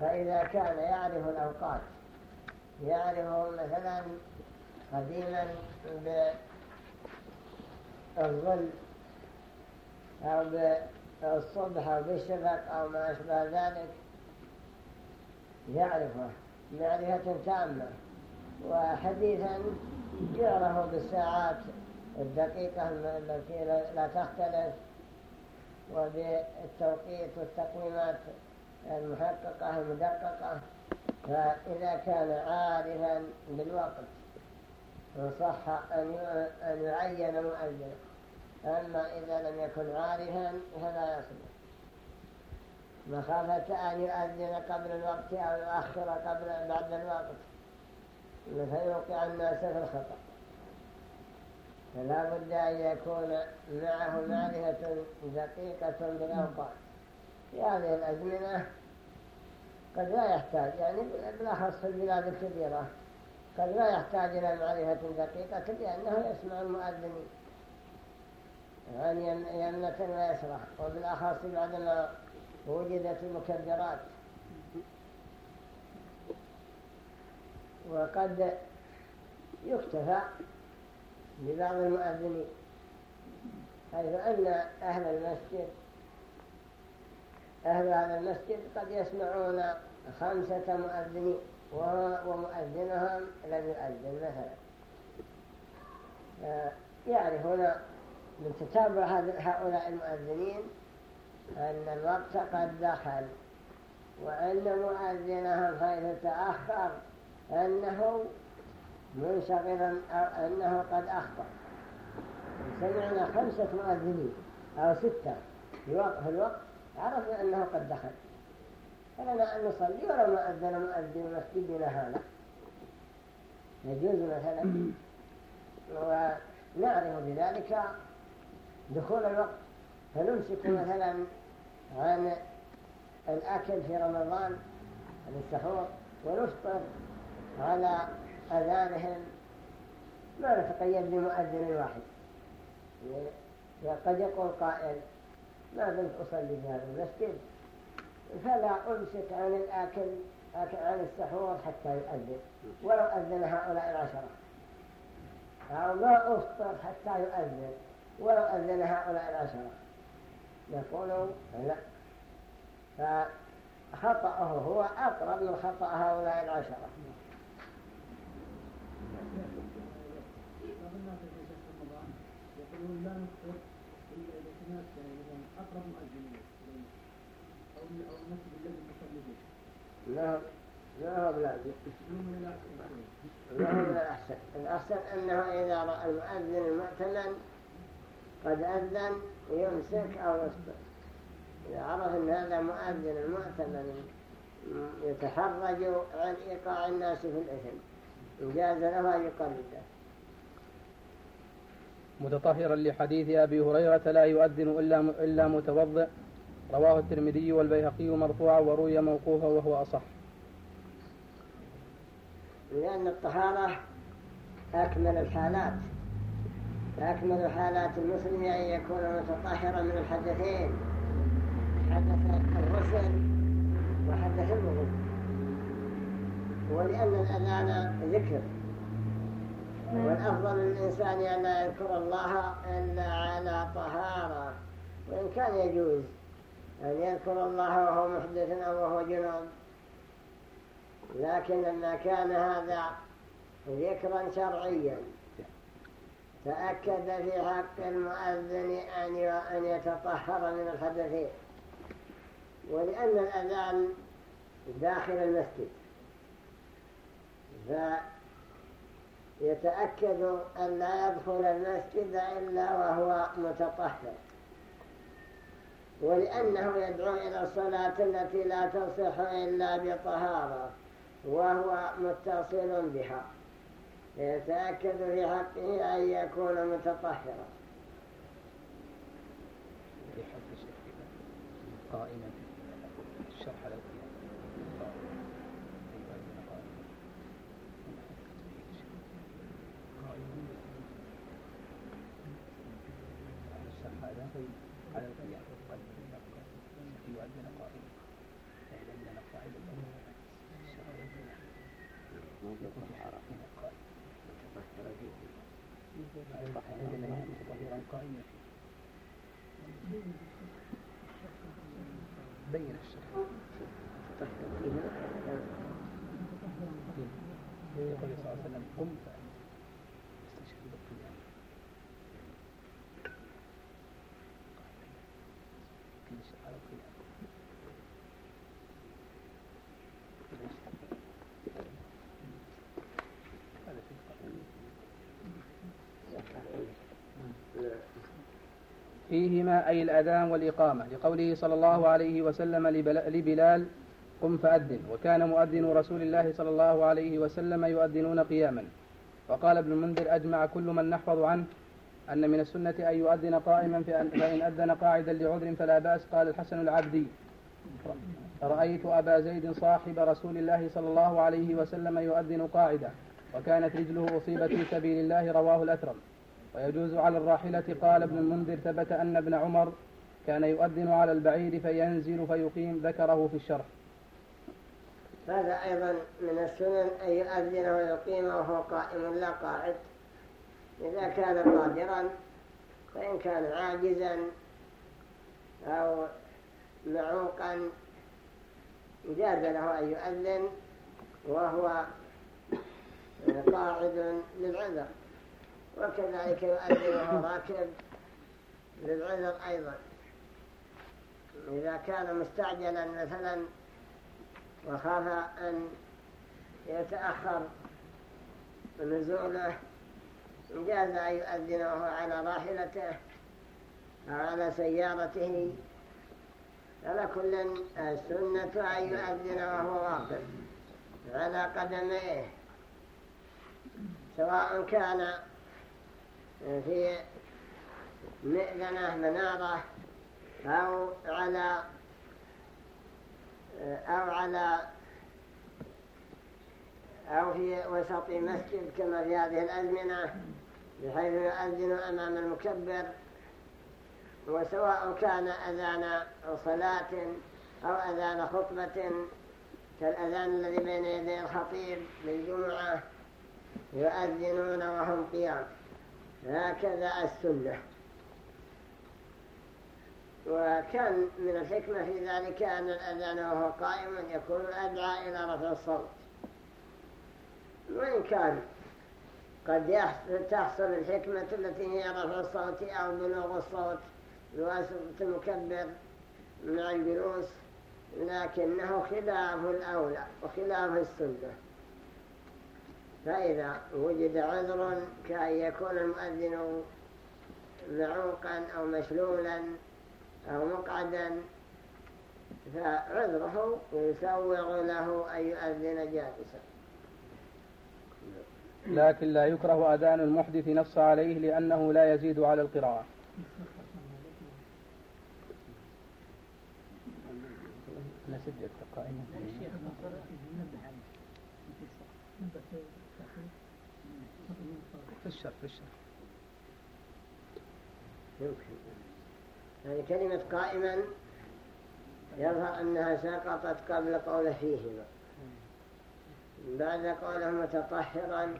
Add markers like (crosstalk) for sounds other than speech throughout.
فإذا كان يعرف الأوقات يعرف مثلا قديما بالظل أو بالصبح أو بالشفق أو ما أشبه ذلك يعرفه معرفة تامة. وحديثا جعله بالساعات الدقيقة التي لا تختلف وبالتوقيت والتقويمات المحققة المدققة فإذا كان عارفا بالوقت صح أن يعين مؤذن. أما إذا لم يكن عارفا فلا يصلح. مخافة أن يؤذن قبل الوقت أو يؤخر قبل بعد الوقت. فيوقع الناس في الخطأ. فلا بد أن يكون معه معرفة دقيقة بالأوقات في هذه الأزمنة قد لا يحتاج يعني بالأخص في البلاد الكبيرة قد لا يحتاج إلى معرفة دقيقة لأنه يسمع المؤذنين عن يمنة ويسرح وبالأخص بعدما وجدت المكدرات وقد يكتفى ببعض المؤذنين حيث أن أهل المسجد أهل هذا المسجد قد يسمعون خمسة مؤذنين ومؤذنهم لم يؤذن مثلا. يعرفون من تتابع هؤلاء المؤذنين أن الوقت قد دخل وأن مؤذنهم حيث تأخر أنه منشغلا أو أنه قد أخطأ. سمعنا خمسة مؤذنين أو ستة في الوقت عرفنا أنه قد دخل. فلنا أن نصلي ولو ما أذن مؤذن مسجدنا هذا. يجوز مثلا. ونعرف بذلك دخول الوقت. فنمسك مثلا عن الأكل في رمضان السحور ونفطر على أذانهم. ما نتقيد بمؤذن واحد. قد يقول قائل ما دمت أصلي في هذا المسجد فلا أمسك عن الآكل عن السحور حتى يؤذن ولو أذن هؤلاء العشرة. أو ما أفطر حتى يؤذن ولو أذن هؤلاء العشرة. يقول لا. فخطأه هو أقرب من خطأ هؤلاء العشرة. يقولون لا نفطر إلا إذا أقرب مؤذنين أو المسجد الذي فيه لا لا هو بلازم لا هو الأحسن الأحسن أنه إذا رأى المؤذن المؤتمن قد أذن يمسك أو يصبر. إذا عرف أن هذا مؤذن المؤتمن يتحرج عن إيقاع الناس في الإثم. جاز له أن يقلده متطهرا لحديث أبي هريرة لا يؤذن إلا إلا متوضئ. رواه الترمذي والبيهقي مرفوعا وروي موقوفا وهو أصح. لأن الطهارة أكمل الحالات. أكمل حالات المسلم أن يكون متطهرا من الحدثين. حدث الغسل وحدث الوضوء. ولأن الأذان ذكر. والأفضل للإنسان أن لا يذكر الله إلا على طهارة وإن كان يجوز أن يذكر الله وهو محدث أو وهو جنوب لكن لما كان هذا ذكرا شرعيا تأكد في حق المؤذن أن يتطهر من الحدثين ولأن الأذان داخل المسجد يتأكد أن لا يدخل المسجد إلا وهو متطهر. ولأنه يدعو إلى الصلاة التي لا تصح إلا بطهارة وهو متصل بها. يتأكد في حقه أن يكون متطهرا. قائمة شيء على القيام قد يبقى ليؤذن قائما فإذا أذن قائما يكون في حرام قائما عندنا نعم ظاهرا قائما بين الشرع. تطهر فيها يقول صلى الله عليه وسلم قم فيهما أي الأذان والإقامة. لقوله صلى الله عليه وسلم لبلال قم فأذن. وكان مؤذن رسول الله صلى الله عليه وسلم يؤذنون قياما. وقال ابن المنذر أجمع كل من نحفظ عنه أن من السنة أن يؤذن قائما فإن أذن قاعدا لعذر فلا بأس. قال الحسن العبدي رأيت أبا زيد صاحب رسول الله صلى الله عليه وسلم يؤذن قاعدا. وكانت رجله أصيبت في سبيل الله رواه الأثرم. ويجوز على الراحلة. قال ابن المنذر ثبت أن ابن عمر كان يؤذن على البعير فينزل فيقيم ذكره في الشرح. هذا أيضا من السنن؟ أن يؤذن ويقيم وهو قائم لا قاعد. إذا كان قادرا فإن كان عاجزا أو معوقا جاز له أن يؤذن وهو قاعد للعذر. وكذلك يؤذن وهو راكب للعذر أيضا. إذا كان مستعجلا مثلا وخاف أن يتأخر نزوله جاز أن يؤذن وهو على راحلته أو على سيارته. على كل السنة أن يؤذن وهو واقف على قدميه سواء كان في مئذنة منارة أو على أو على أو في وسط مسجد كما في هذه الأزمنة بحيث يؤذن أمام المكبر وسواء كان أذان صلاة أو أذان خطبة كالأذان الذي بين يدي الخطيب للجمعة يؤذنون وهم قيام. هكذا السنة. وكان من الحكمة في ذلك أن الأذان وهو قائم يكون أدعى إلى رفع الصوت. وإن كان قد تحصل الحكمة التي هي رفع الصوت أو بلوغ الصوت بواسطة المكبر مع الجلوس لكنه خلاف الأولى وخلاف السنة. فإذا وجد عذر كأن يكون المؤذن معوقا أو مشلولا أو مقعدا فعذره يسوغ له أن يؤذن جالسا. لكن لا يكره أذان المحدث نص عليه لأنه لا يزيد على القراءة. قائمة في الشر في الشر. يعني كلمة قائما يظهر أنها سقطت قبل قوله فيهما. بعد قوله متطهرا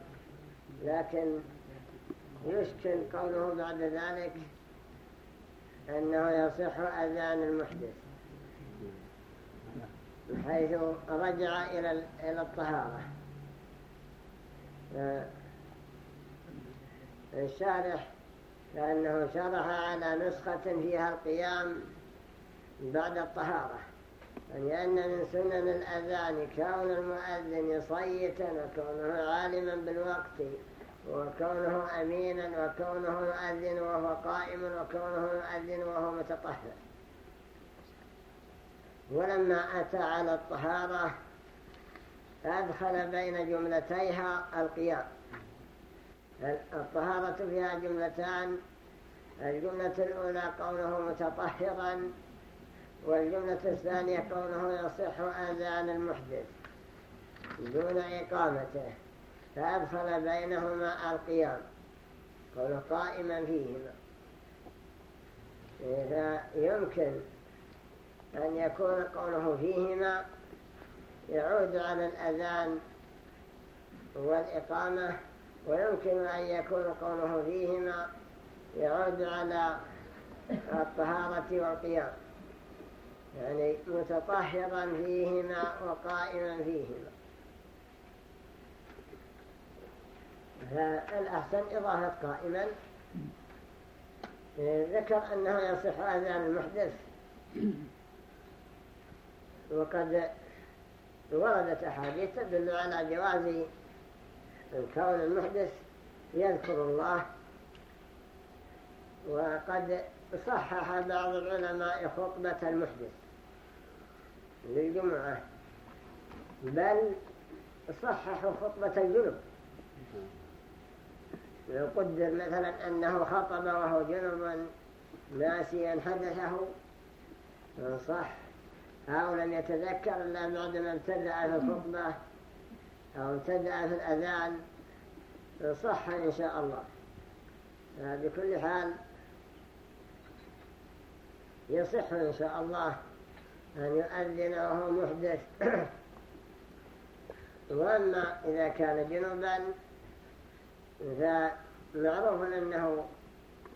لكن يشكل قوله بعد ذلك أنه يصح أذان المحدث حيث رجع إلى الطهارة. الشارح لأنه شرح على نسخة فيها القيام بعد الطهارة. لأن من سنن الأذان كون المؤذن صيتا وكونه عالما بالوقت وكونه أمينا وكونه يؤذن وهو قائم وكونه يؤذن وهو متطهر. ولما أتى على الطهارة أدخل بين جملتيها القيام. الطهارة فيها جملتان. الجملة الأولى قوله متطهرا والجملة الثانية قوله يصح آذان المحدث دون إقامته فأدخل بينهما القيام قوله قائما فيهما. إذا يمكن أن يكون قوله فيهما يعود على الأذان والإقامة ويمكن أن يكون قوله فيهما يعود على الطهارة والقيام. يعني متطهرا فيهما وقائما فيهما. فالأحسن إضافة قائما. ذكر أنه يصح أذان المحدث. وقد وردت أحاديث تدل على جواز كون المحدث يذكر الله وقد صحح بعض العلماء خطبة المحدث للجمعة بل صححوا خطبة الجنوب لو قدر مثلا أنه خطب وهو جنبا ناسيا حدثه صح أو لم يتذكر إلا بعدما ابتدأ في الخطبة أو ابتدأ في الأذان صح إن شاء الله. بكل حال يصح إن شاء الله أن يؤذن وهو محدث. (coughs) وأما إذا كان جنوبا فمعروف أنه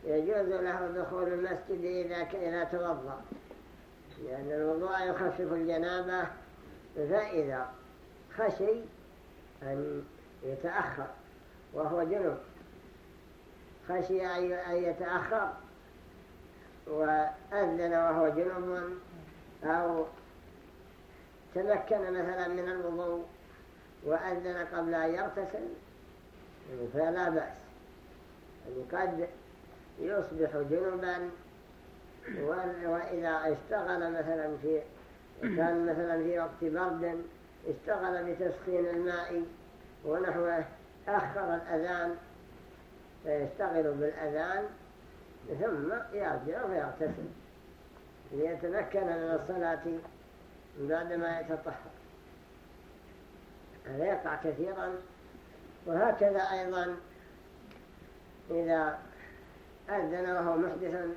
يجوز له دخول المسجد إذا إذا توضأ. لأن الوضوء يخفف الجنابة فإذا خشي أن يتأخر وهو جنوب خشي أن يتأخر. وأذن وهو جنوب أو تمكن مثلا من الوضوء وأذن قبل أن يغتسل فلا بأس. يعني قد يصبح جنبا وإذا اشتغل مثلا في كان مثلا في وقت برد اشتغل بتسخين الماء ونحوه أخر الأذان فيشتغل بالأذان ثم يرجع ويغتسل ليتمكن من الصلاة بعدما يتطهر. هذا يقع كثيرا. وهكذا أيضا إذا أذن وهو محدث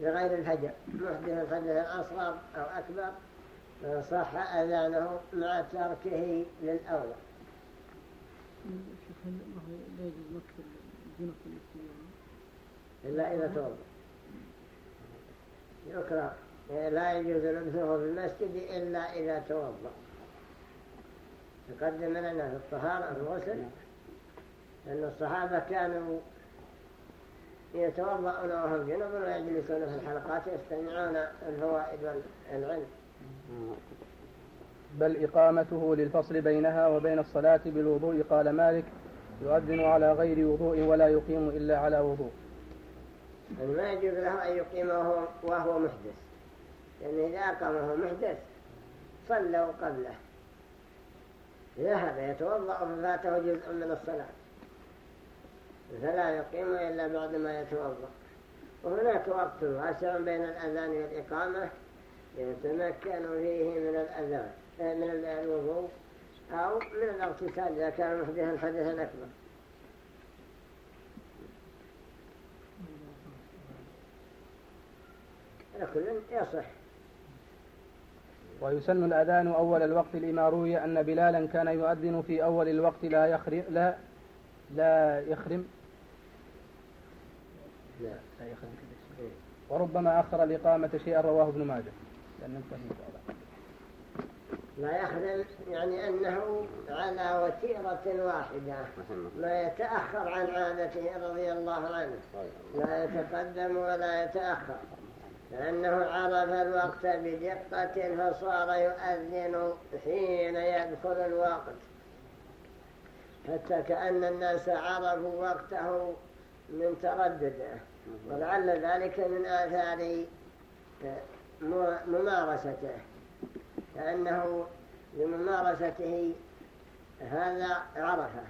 بغير الفجر محدث الحدث الأصغر أو أكبر صح أذانه مع تركه للأولى إلا إذا توضع يكره. لا يجوز لبسه في المسجد إلا إذا توضأ. تقدم لنا في الطهارة الغسل أن الصحابة كانوا يتوضأون وهم جنب ويجلسون في الحلقات يستمعون الفوائد والعلم. بل إقامته للفصل بينها وبين الصلاة بالوضوء قال مالك يؤذن على غير وضوء ولا يقيم إلا على وضوء. يعني ما يجوز له أن يقيمه وهو محدث. لأن إذا أقامه محدث صلوا قبله ذهب يتوضأ ففاته جزء من الصلاة. فلا يقيم إلا بعد ما يتوضأ. وهناك وقت واسع بين الأذان والإقامة يتمكن فيه من الأذان من الوضوء أو من الاغتسال إذا كان محدثا حدثا أكبر كل يصح. ويسن الأذان أول الوقت لما روي أن بلالا كان يؤذن في أول الوقت لا يخرم لا لا يخرم. لا. لا يخرم. وربما أخر الإقامة شيئا رواه ابن ماجه. لأن انتهى لا يخدم يعني أنه على وتيرة واحدة. لا يتأخر عن عادته رضي الله عنه. لا يتقدم ولا يتأخر. لأنه عرف الوقت بدقة فصار يؤذن حين يدخل الوقت. حتى كأن الناس عرفوا وقته من تردده. ولعل ذلك من آثار ممارسته. كأنه لممارسته هذا عرفة.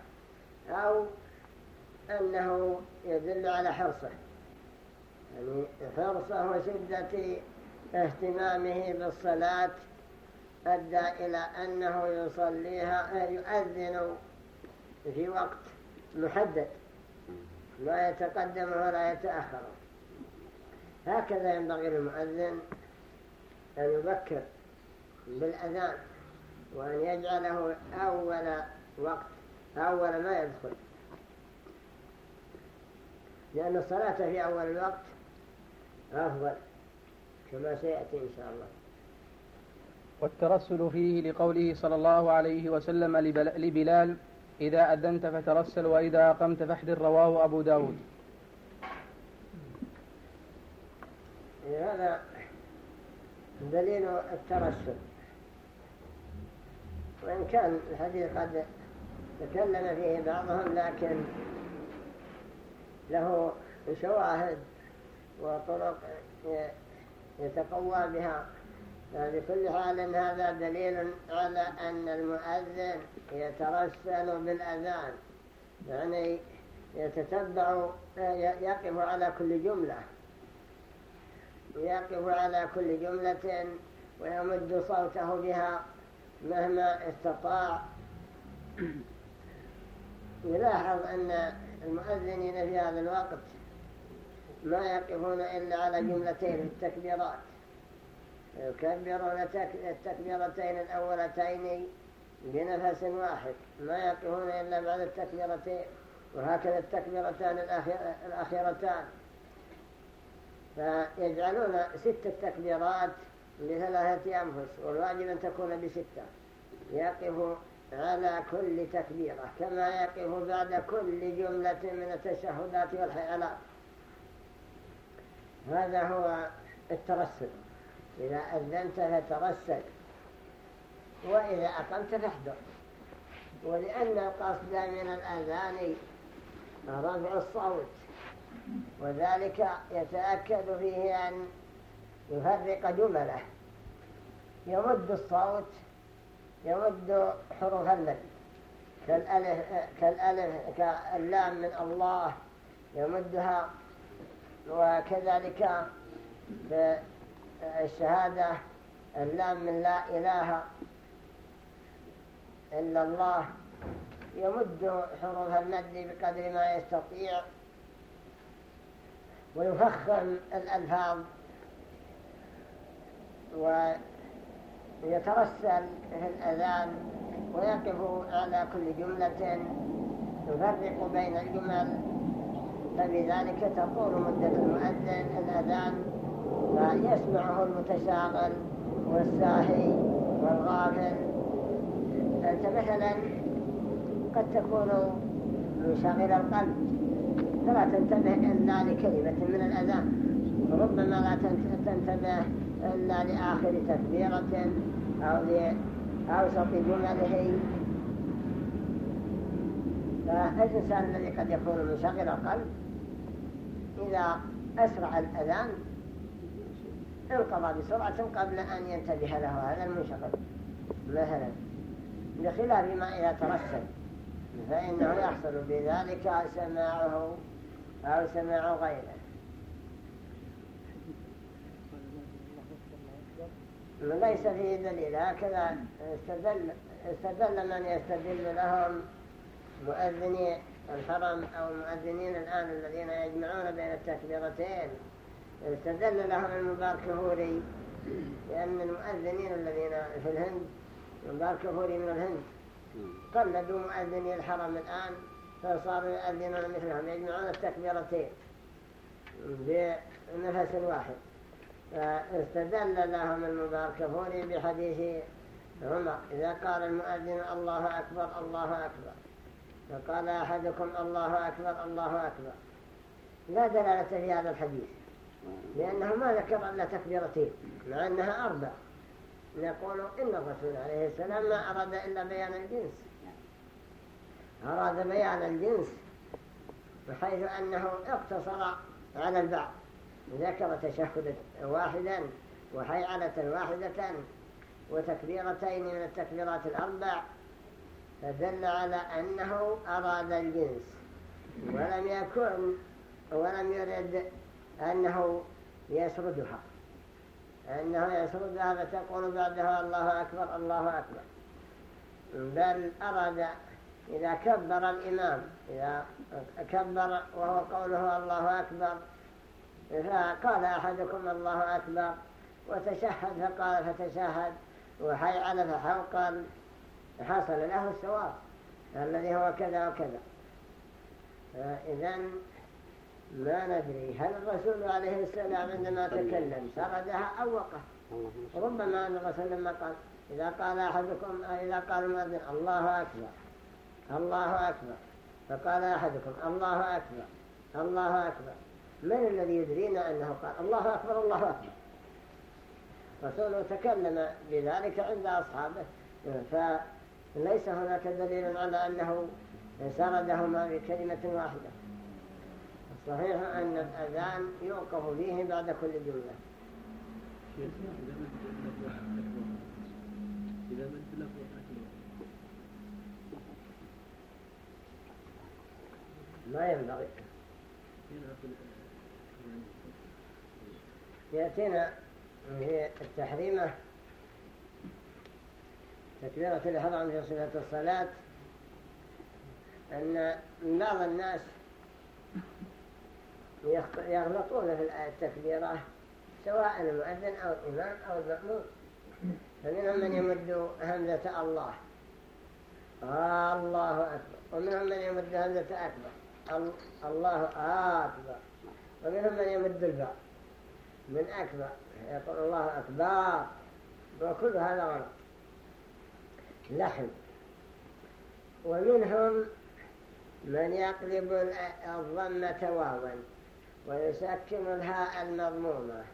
أو أنه يدل على حرصه. يعني حرصه وشدة اهتمامه بالصلاة أدى إلى أنه يصليها يؤذن في وقت محدد. لا يتقدم ولا يتأخر. هكذا ينبغي للمؤذن أن يبكر بالأذان وأن يجعله أول وقت أول ما يدخل. لأن الصلاة في أول الوقت أفضل كما سيأتي إن شاء الله. والترسل فيه لقوله صلى الله عليه وسلم لبلال إذا أذنت فترسل وإذا أقمت فاحذر رواه أبو داود. هذا دليل الترسل وإن كان الحديث قد تكلم فيه بعضهم لكن له شواهد وطرق يتقوى بها. بكل حال هذا دليل على أن المؤذن يترسل بالأذان يعني يتتبع يقف على كل جملة. يقف على كل جملة ويمد صوته بها مهما استطاع. يلاحظ أن المؤذنين في هذا الوقت ما يقفون إلا على جملتين التكبيرات. يكبرون التكبيرتين الأولتين بنفس واحد ما يقفون إلا بعد التكبيرتين وهكذا التكبيرتان الأخيرتان. فيجعلون ست تكبيرات لثلاثة أنفس والواجب أن تكون بستة. يقف على كل تكبيرة كما يقف بعد كل جملة من التشهدات والحيالات. هذا هو الترسل. إذا أذنت فترسل وإذا أقمت فاحذر ولأن القصد من الأذان رفع الصوت. وذلك يتأكد فيه أن يفرق جمله. يمد الصوت يمد حروف المد كالألف, كالألف كاللام من الله يمدها. وكذلك الشهادة اللام من لا إله إلا الله يمد حروف المد بقدر ما يستطيع. ويفخم الألفاظ ويترسل في الأذان ويقف على كل جملة يفرق بين الجمل فبذلك تطول مدة المؤذن الأذان فيسمعه المتشاغل والساهي والغافل. أنت مثلا قد تكون منشغل القلب فلا تنتبه إلا لكلمة من الأذان. ربما لا تنتبه إلا لآخر تكبيرة أو لأوسط جمله فالإنسان الذي قد يكون منشغل القلب. إذا أسرع الأذان انقضى بسرعة قبل أن ينتبه له هذا المنشغل. مثلا بخلاف ما إذا ترسل فإنه يحصل بذلك سماعه أو سماع غيره. ليس فيه دليل هكذا استدل, استدل من يستدل لهم مؤذني الحرم أو المؤذنين الآن الذين يجمعون بين التكبيرتين. استدل لهم المبارك هوري لأن المؤذنين الذين في الهند المبارك هوري من الهند قلدوا مؤذني الحرم الآن. فصاروا يؤذنون مثلهم يجمعون التكبيرتين بنفس واحد فاستدل لهم المبارك هوري بحديث عمر إذا قال المؤذن الله أكبر الله أكبر. فقال أحدكم الله أكبر الله أكبر. لا دلالة في هذا الحديث لأنه ما ذكر إلا تكبيرتين مع أنها أربع. يقول إن الرسول عليه السلام ما أراد إلا بيان الجنس. أراد بيان الجنس بحيث أنه اقتصر على البعض ذكر تشهد واحدا وحيعلة واحدة وتكبيرتين من التكبيرات الأربع فدل على أنه أراد الجنس. ولم يكن ولم يرد أنه يسردها. أنه يسردها فتقول بعدها الله أكبر الله أكبر. بل أراد إذا كبر الإمام إذا كبر وهو قوله الله أكبر فقال أحدكم الله أكبر وتشهد فقال فتشهد وحي على فحوقا حصل له الثواب الذي هو كذا وكذا. إذا ما ندري هل الرسول عليه السلام عندما تكلم سردها أو وقف ربما أن الرسول لما قال إذا قال أحدكم إذا قال المؤذن الله أكبر. الله أكبر. فقال أحدكم الله أكبر الله أكبر. من الذي يدرينا أنه قال الله أكبر الله أكبر؟ رسوله تكلم بذلك عند أصحابه. فليس هناك دليل على أنه سردهما بكلمة واحدة. الصحيح أن الأذان يوقف فيه بعد كل جملة. ما ينبغي. يأتينا هي التحريمة تكبيرة الإحرام في صفة الصلاة أن بعض الناس يغلطون في التكبيرة سواء المؤذن أو الإمام أو المأمون فمنهم من يمد همزة الله. الله أكبر. ومنهم من يمد همزة أكبر. الله أكبر. ومنهم من يمد الباء من أكبر. يقول الله أكبر. وكل هذا غلط لحن ومنهم من يقلب الضمة واوا ويسكن الهاء المضمومة.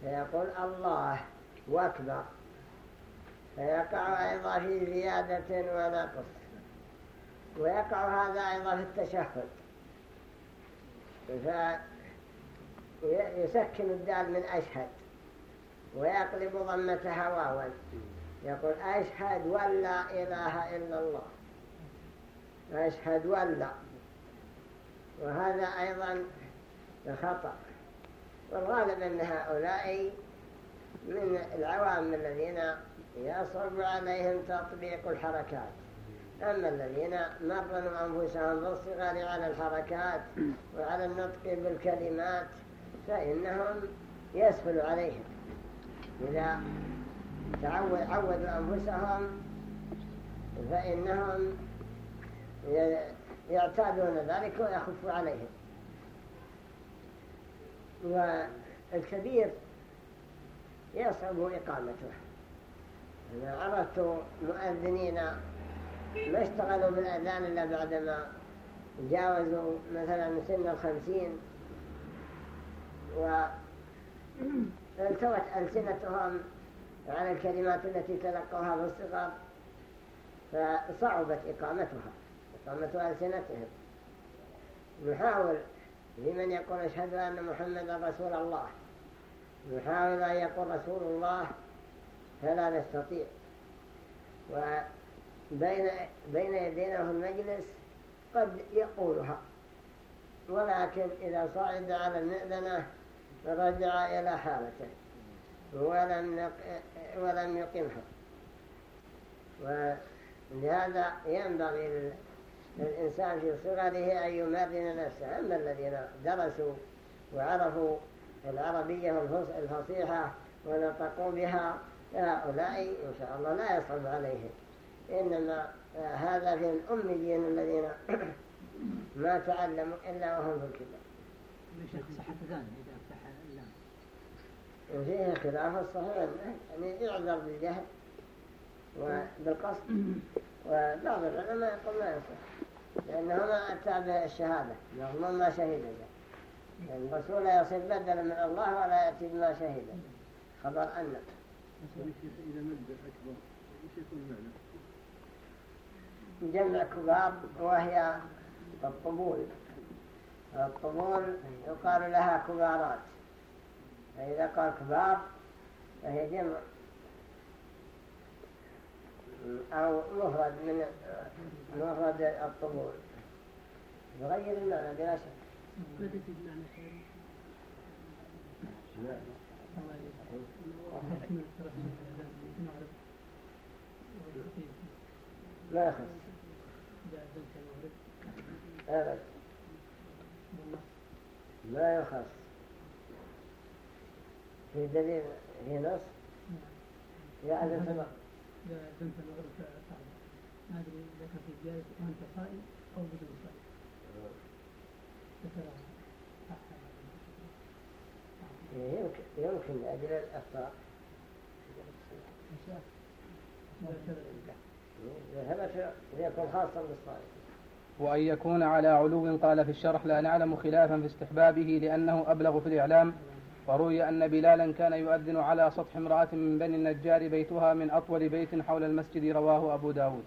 فيقول الله واكبر فيقع أيضا في زيادة ونقص. ويقع هذا أيضا في التشهد. فيسكن الدال من أشهد ويقلب ضمتها واوا يقول أشهد ولا إله إلا الله. أشهد ولا وهذا أيضا خطأ. والغالب أن هؤلاء من العوام الذين يصعب عليهم تطبيق الحركات. أما الذين مرنوا أنفسهم بالصغار على الحركات وعلى النطق بالكلمات فإنهم يسهل عليهم. إذا عودوا أنفسهم فإنهم يعتادون ذلك ويخف عليهم. والكبير يصعب إقامته. أنا عرفت مؤذنين ما اشتغلوا بالأذان إلا بعدما جاوزوا مثلا سن الخمسين والتوت ألسنتهم على الكلمات التي تلقوها الصغر فصعبت إقامتها إقامة ألسنتهم. نحاول لمن يقول أشهد أن محمد رسول الله نحاول أن يقول رسول الله فلا نستطيع. وبين بين يدينا في المجلس قد يقولها. ولكن إذا صعد على المئذنة رجع إلى حالته. ولم, ولم يقمها. ولهذا ينبغي للإنسان في صغره أن يمرن نفسه. أما الذين درسوا وعرفوا العربية الفصيحة ونطقوا بها هؤلاء إن شاء الله لا يصعب عليهم. إنما هذا في الأميين الذين (clears throat) ما تعلموا إلا وهم في الكتاب. شيخ صحة ذان إذا فتح اللام وفيه خلاف الصحيح يعني يعذر بالجهل وبالقصد وبعض العلماء يقول ما يصح لأنه ما أتى بالشهادة مضمون ما شهد به يعني الرسول يصير بدلا من الله ولا يأتي بما شهد. خبر أن إذا مد أكبر إيش يكون المعنى جمع كبار وهي الطبول الطبول يقال لها كبارات فإذا قال كبار فهي جمع أو مفرد من مفرد الطبول يغير المعنى بلا شك لا يخص أبد لا يخص في دليل في نص يعلم بنت المغرب صعبة ما أدري ذكر في جالس وأنت صائم أو بدون صائم. يمكن يمكن لأجل الأخطاء. ثبت يكون خاصا بالصائم. وأن يكون على علو قال في الشرح لا نعلم خلافا في استحبابه لأنه أبلغ في الإعلام وروي أن بلالا كان يؤذن على سطح امرأة من بني النجار بيتها من أطول بيت حول المسجد رواه أبو داود.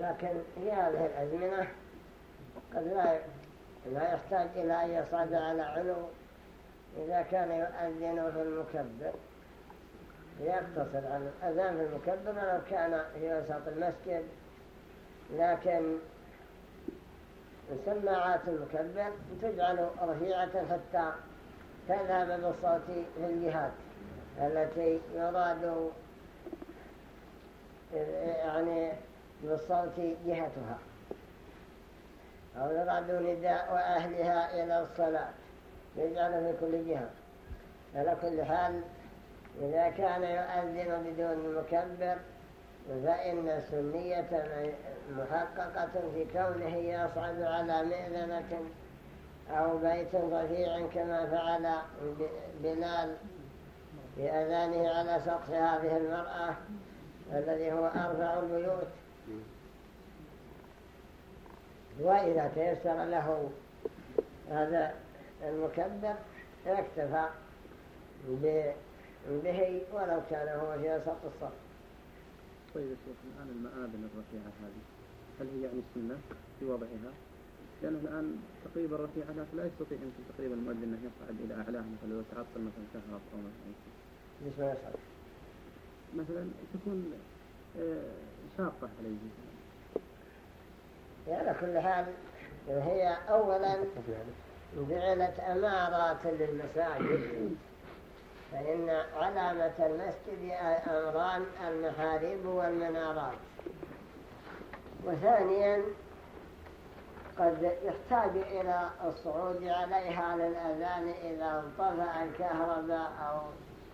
لكن في هذه الأزمنة قد لا لا يحتاج إلى أن يصعد على علو إذا كان يؤذن في المكبر. يقتصر على الأذان في المكبر ولو كان في وسط المسجد. لكن سماعات المكبر تجعل رفيعة حتى تذهب بالصوت في الجهات التي يراد يعني بالصوت جهتها أو يراد نداء أهلها إلى الصلاة يجعل في كل جهة. على كل حال إذا كان يؤذن بدون مكبر فإن سنية محققة في كونه يصعد على مئذنة أو بيت رفيع كما فعل بلال في أذانه على سطح هذه المرأة الذي هو أرفع البيوت. وإذا تيسر له هذا المكبر اكتفى به ولو كان هو في وسط الصف. طيب يا شيخ الآن المآذن الرفيعة هذه هل هي يعني السنة في وضعها؟ لأنه الآن تقريبا رفيعة لكن لا يستطيع يمكن تقريبا المؤذن أنه يصعد إلى أعلاه مثلا لو تعطل مثلا شهر أو مثلا ليش ما يصعد؟ مثلا تكون آه، شاقة عليه على كل حال هي أولا (laughs) جعلت أمارات للمساجد فإن علامة المسجد أمران المحاريب والمنارات. وثانيا قد يحتاج إلى الصعود عليها للأذان إذا انطفأ الكهرباء أو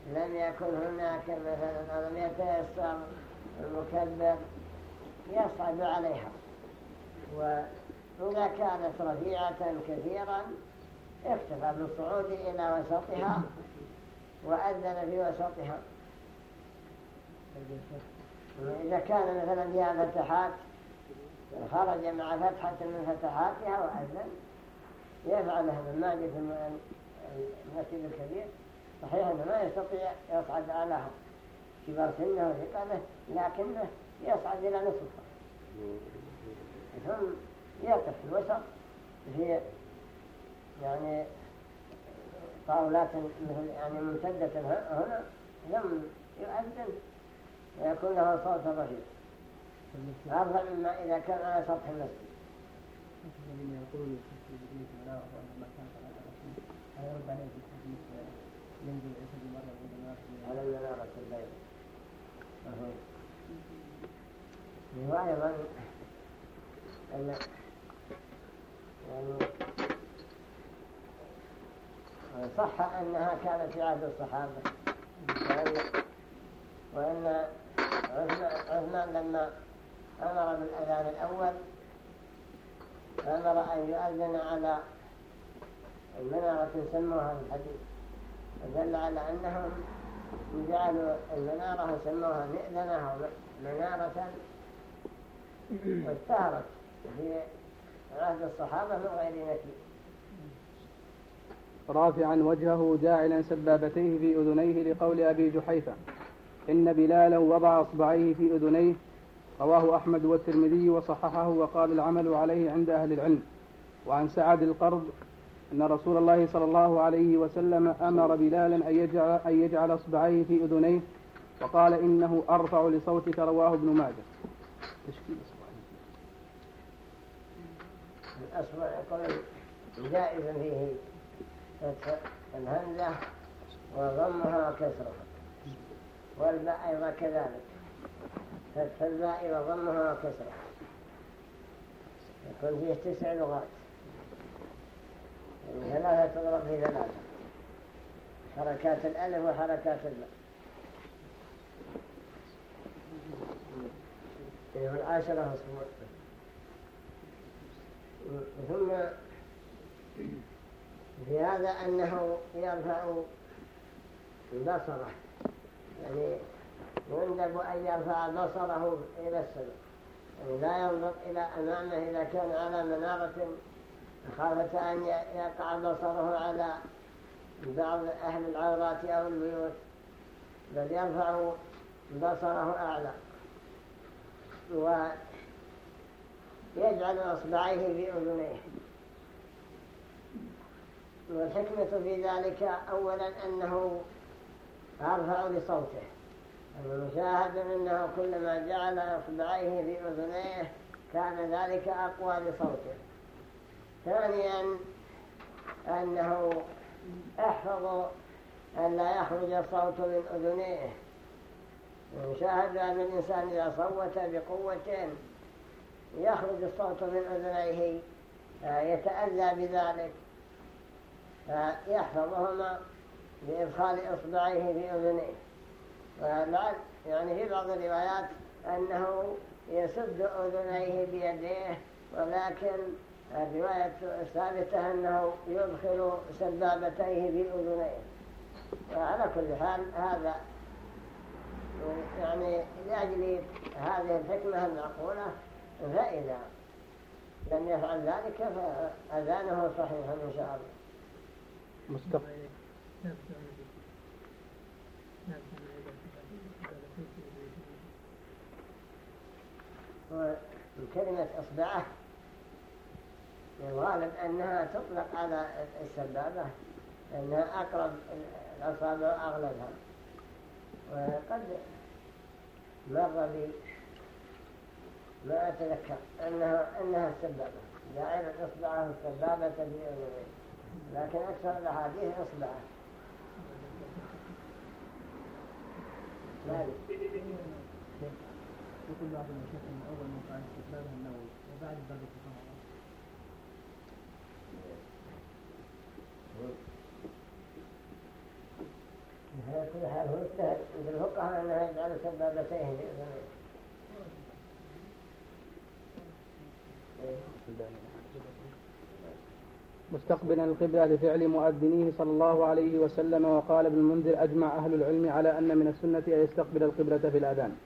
لم يكن هناك مثلا لم يتيسر المكبر يصعد عليها. وإذا كانت رفيعة كثيرا اكتفى بالصعود إلى وسطها وأذن في وسطها. إذا كان مثلا فيها فتحات خرج مع فتحة من فتحاتها وأذن يفعل هذا الماجد في المسجد الكبير. صحيح أنه ما يستطيع يصعد أعلاها كبار سنه وثقله لكنه يصعد إلى نصفها ثم يقف في الوسط في يعني طاولات مثل يعني ممتدة هنا ثم يؤذن ويكون له صوت رفيع أفضل مما إذا كان على سطح المسجد. على المنارة الليل وأيضا أن يعني صح أنها كانت في عهد الصحابة. وأن, وأن عثمان لما أمر بالأذان الأول أمر أن يؤذن على المنارة سموها في الحديث. ودل على أنهم جعلوا المنارة سموها مئذنة منارة. واشتهرت في عهد الصحابة من غير نكير رافعا وجهه جاعلا سبابتيه في أذنيه لقول أبي جحيفة إن بلالا وضع أصبعيه في أذنيه رواه أحمد والترمذي وصححه وقال العمل عليه عند أهل العلم. وعن سعد القرض أن رسول الله صلى الله عليه وسلم أمر بلالا أن يجعل, أن يجعل أصبعيه في أذنيه وقال إنه أرفع لصوتك رواه ابن ماجه. تشكيل الأصبع يقول جائز فيه. فتح الهمزة وضمها وكسرها والباء أيضا كذلك. فتح الباء وضمها وكسرها يكون فيه تسع لغات. يعني ثلاثة تضرب في ثلاثة. حركات الألف وحركات الباء. يعني العاشرة أصبع ثم في هذا أنه يرفع بصره. يعني يندب أن يرفع بصره إلى السماء. يعني لا ينظر إلى أمامه إذا كان على منارة خافة أن يقع بصره على بعض أهل العورات أو البيوت. بل يرفع بصره أعلى. ويجعل أصبعيه في أذنيه. والحكمة في ذلك أولا أنه أرفع لصوته المشاهد أنه كلما جعل أصبعيه في أذنيه كان ذلك أقوى لصوته ثانيا أنه أحفظ أن لا يخرج الصوت من أذنيه. يشاهد أن الإنسان إذا صوت بقوة يخرج الصوت من أذنيه يتأذى بذلك. فيحفظهما بإدخال إصبعيه في أذنيه. يعني في بعض الروايات أنه يسد أذنيه بيديه ولكن الرواية الثابتة أنه يدخل سبابتيه في أذنيه. وعلى كل حال هذا يعني لأجل هذه الحكمة المعقولة فإذا لم يفعل ذلك فأذانه صحيح إن شاء الله. مستقبل وكلمة إصبعه الغالب أنها تطلق على السبابة أنها أقرب الأصابع أغلبها وقد مر بي ما أتذكر أنها, أنها السبابة. جعل إصبعه السبابة في أذنين لكن أكثر الأحاديث إصبعه ذلك يقول بعض المشايخ من فعل استحبابها النووي وبعد باب الفقهاء على كل حال هو اجتهد عند الفقهاء انه يجعل سبابتيه باذنيه مستقبلا القبلة لفعل مؤذنيه صلى الله عليه وسلم وقال ابن المنذر أجمع أهل العلم على أن من السنة أن يستقبل القبلة في الأذان.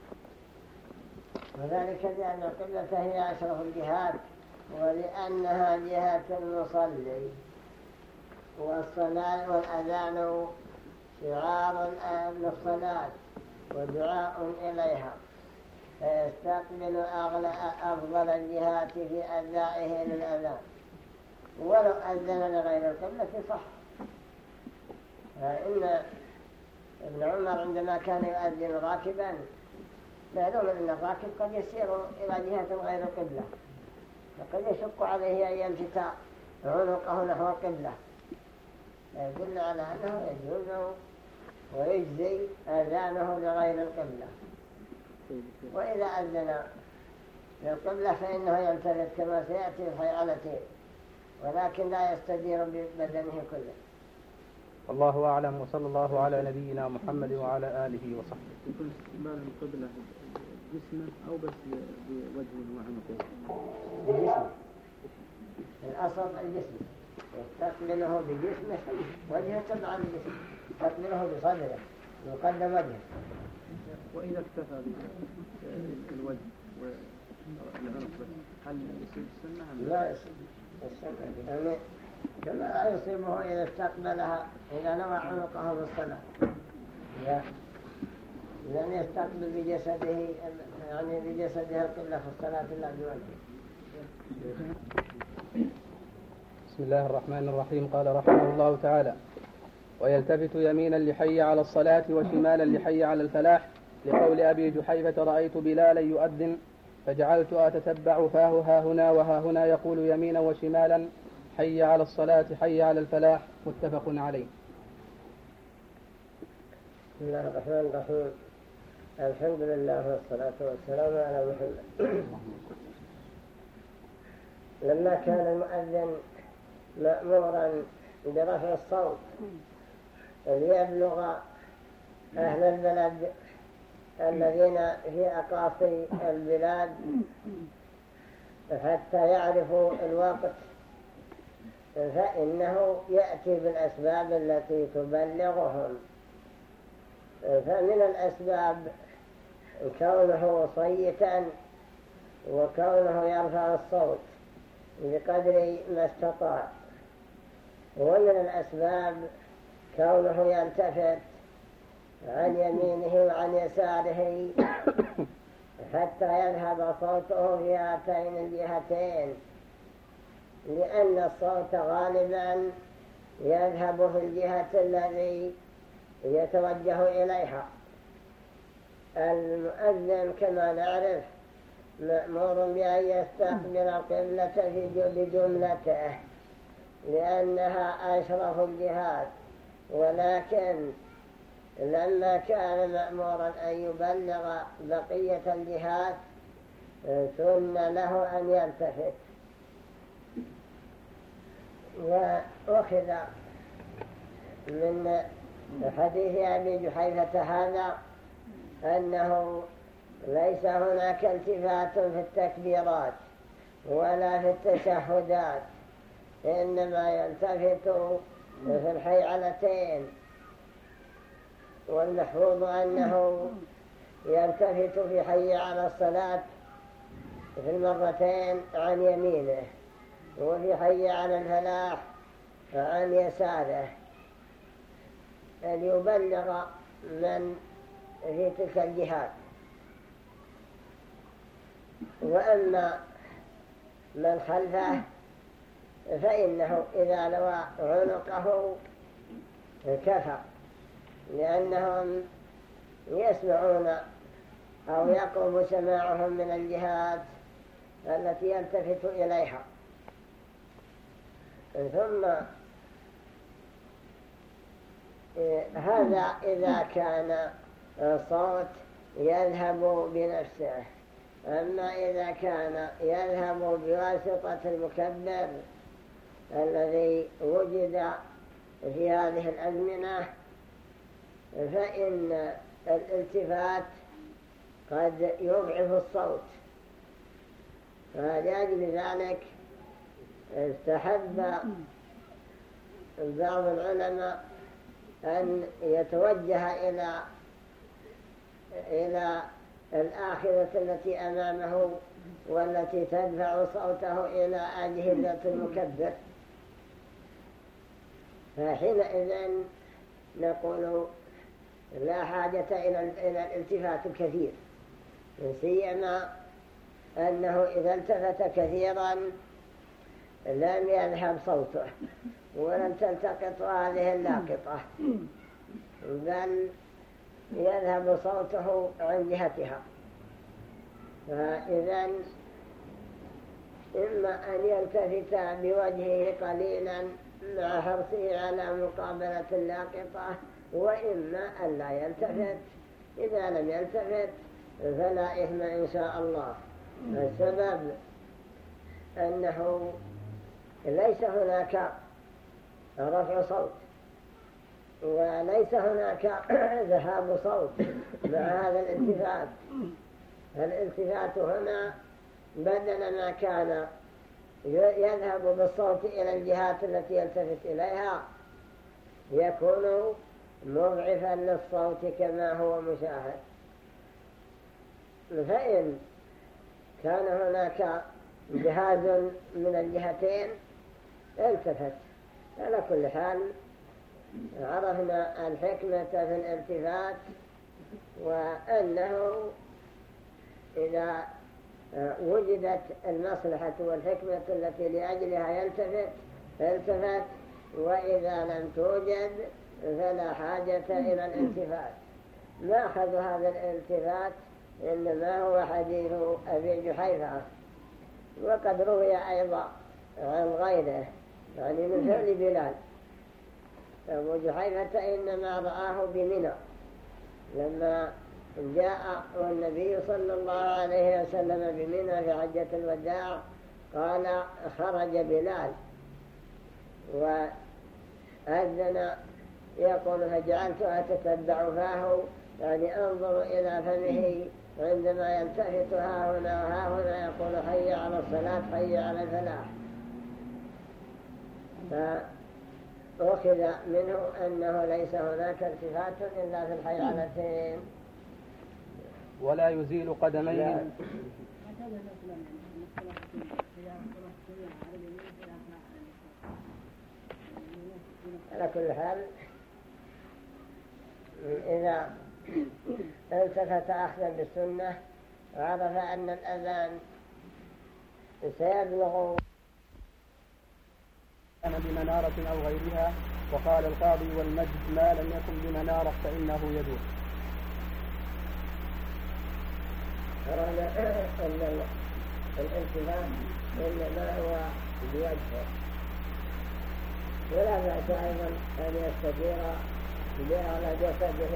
وذلك لأن القبلة هي أشرف الجهات ولأنها جهة المصلي. والصلاة والأذان شعار للصلاة ودعاء إليها. فيستقبل أفضل الجهات في أدائه للأذان. ولو أذن لغير القبلة صح فإن ابن عمر عندما كان يؤذن راكبا معلوم أن الراكب قد يسير إلى جهة غير القبلة. فقد يشق عليه أن يلفت عنقه نحو القبلة. يدل على أنه يجوز ويجزي أذانه لغير القبلة. وإذا أذن للقبلة فإنه يلتفت كما سيأتي الحيالتين ولكن لا يستدير ببدنه كله. الله أعلم وصلى الله على نبينا محمد وعلى آله وصحبه. يكون استقبال القبلة جسمه أو بس بوجهه وعنقه بجسمه. الأصل الجسم. يستقبله بجسمه وجهه تبع الجسم يستقبله بصدره. يقدم وجهه. وإذا اكتفى بالوجه والعنق هل يصير السنة؟ لا؟ يصير كما يصيبه إذا استقبلها إذا نوى عنقه بالصلاة لن يستقبل بجسده يعني بجسده القبلة في الصلاة إلا بوجهه. بسم الله الرحمن الرحيم. قال رحمه الله تعالى ويلتفت يمينا لحي على الصلاة وشمالا لحي على الفلاح لقول أبي جحيفة رأيت بلالا يؤذن فجعلت أتتبع فاه ها هنا وها هنا يقول يمينا وشمالا حي على الصلاة حي على الفلاح متفق عليه. بسم الله الرحمن الرحيم. الحمد لله والصلاة والسلام على محمد. لما كان المؤذن مأمورا برفع الصوت ليبلغ أهل البلد الذين في أقاصي البلاد. حتى يعرفوا الوقت فإنه يأتي بالأسباب التي تبلغهم. فمن الأسباب كونه صيتا وكونه يرفع الصوت بقدر ما استطاع. ومن الأسباب كونه يلتفت عن يمينه وعن يساره. (coughs) حتى يذهب صوته في هاتين الجهتين. لأن الصوت غالبا يذهب في الجهة الذي يتوجه إليها. المؤذن كما نعرف مأمور بأن يستقبل القبلة في بجملته لأنها أشرف الجهات. ولكن لما كان مأمورا أن يبلغ بقية الجهات سن له أن يلتفت. وأخذ من حديث أبي جحيفة هذا أنه ليس هناك التفات في التكبيرات ولا في التشهدات إنما يلتفت في الحيعلتين. والمحفوظ أنه يلتفت في حي على الصلاة في المرتين عن يمينه وفي حي على الفلاح عن يساره. أن يبلغ من في تلك الجهات. وأما من خلفه فإنه إذا لوى عنقه كفى لأنهم يسمعون أو يقوم سماعهم من الجهات التي يلتفت إليها. ثم هذا إذا كان صوت يذهب بنفسه. أما إذا كان يذهب بواسطة المكبر الذي وجد في هذه الأزمنة فإن الالتفات قد يضعف الصوت. فلأجل ذلك استحب بعض العلماء أن يتوجه إلى إلى الآخرة التي أمامه والتي تدفع صوته إلى أجهزة المكبر. فحينئذ نقول لا حاجة إلى الالتفات الكثير سيما أنه إذا التفت كثيرا لم يذهب صوته ولم تلتقط هذه اللاقطة بل يذهب صوته عن جهتها. فإذا إما أن يلتفت بوجهه قليلا مع حرصه على مقابلة اللاقطة وإما أن لا يلتفت. إذا لم يلتفت فلا إثم إن شاء الله. السبب أنه ليس هناك رفع صوت وليس هناك (clears throat) ذهاب صوت مع هذا الالتفات. الالتفات هنا بدل ما كان يذهب بالصوت إلى الجهات التي يلتفت إليها يكون مضعفا للصوت كما هو مشاهد. فإن كان هناك جهاز من الجهتين التفت. على كل حال عرفنا الحكمة في الالتفات وأنه إذا وجدت المصلحة والحكمة التي لأجلها يلتفت التفت وإذا لم توجد فلا حاجة إلى الالتفات. ما أخذ هذا الالتفات إنما هو حديث أبي جحيفة. وقد روي أيضا عن غيره يعني من فعل بلال. أبو جحيفة إنما رآه بمنى. لما جاء والنبي صلى الله عليه وسلم بمنى في حجة الوداع قال خرج بلال. وأذن يقول فجعلت أتتبع فاه يعني انظروا إلى فمه عندما يلتفت ها هنا وها هنا يقول حي على الصلاة حي على الفلاح. فأخذ منه أنه ليس هناك التفات إلا في الحيالتين ولا يزيل قدميه على كل حال إذا التفت أخذا بالسنة وعرف أن الأذان سيبلغ كان بمنارة أو غيرها وقال القاضي والمجد ما لم يكن بمنارة فإنه يدور أن الالتفات إنما هو بوجهه ولا بأس أيضا أن يستدير على جسده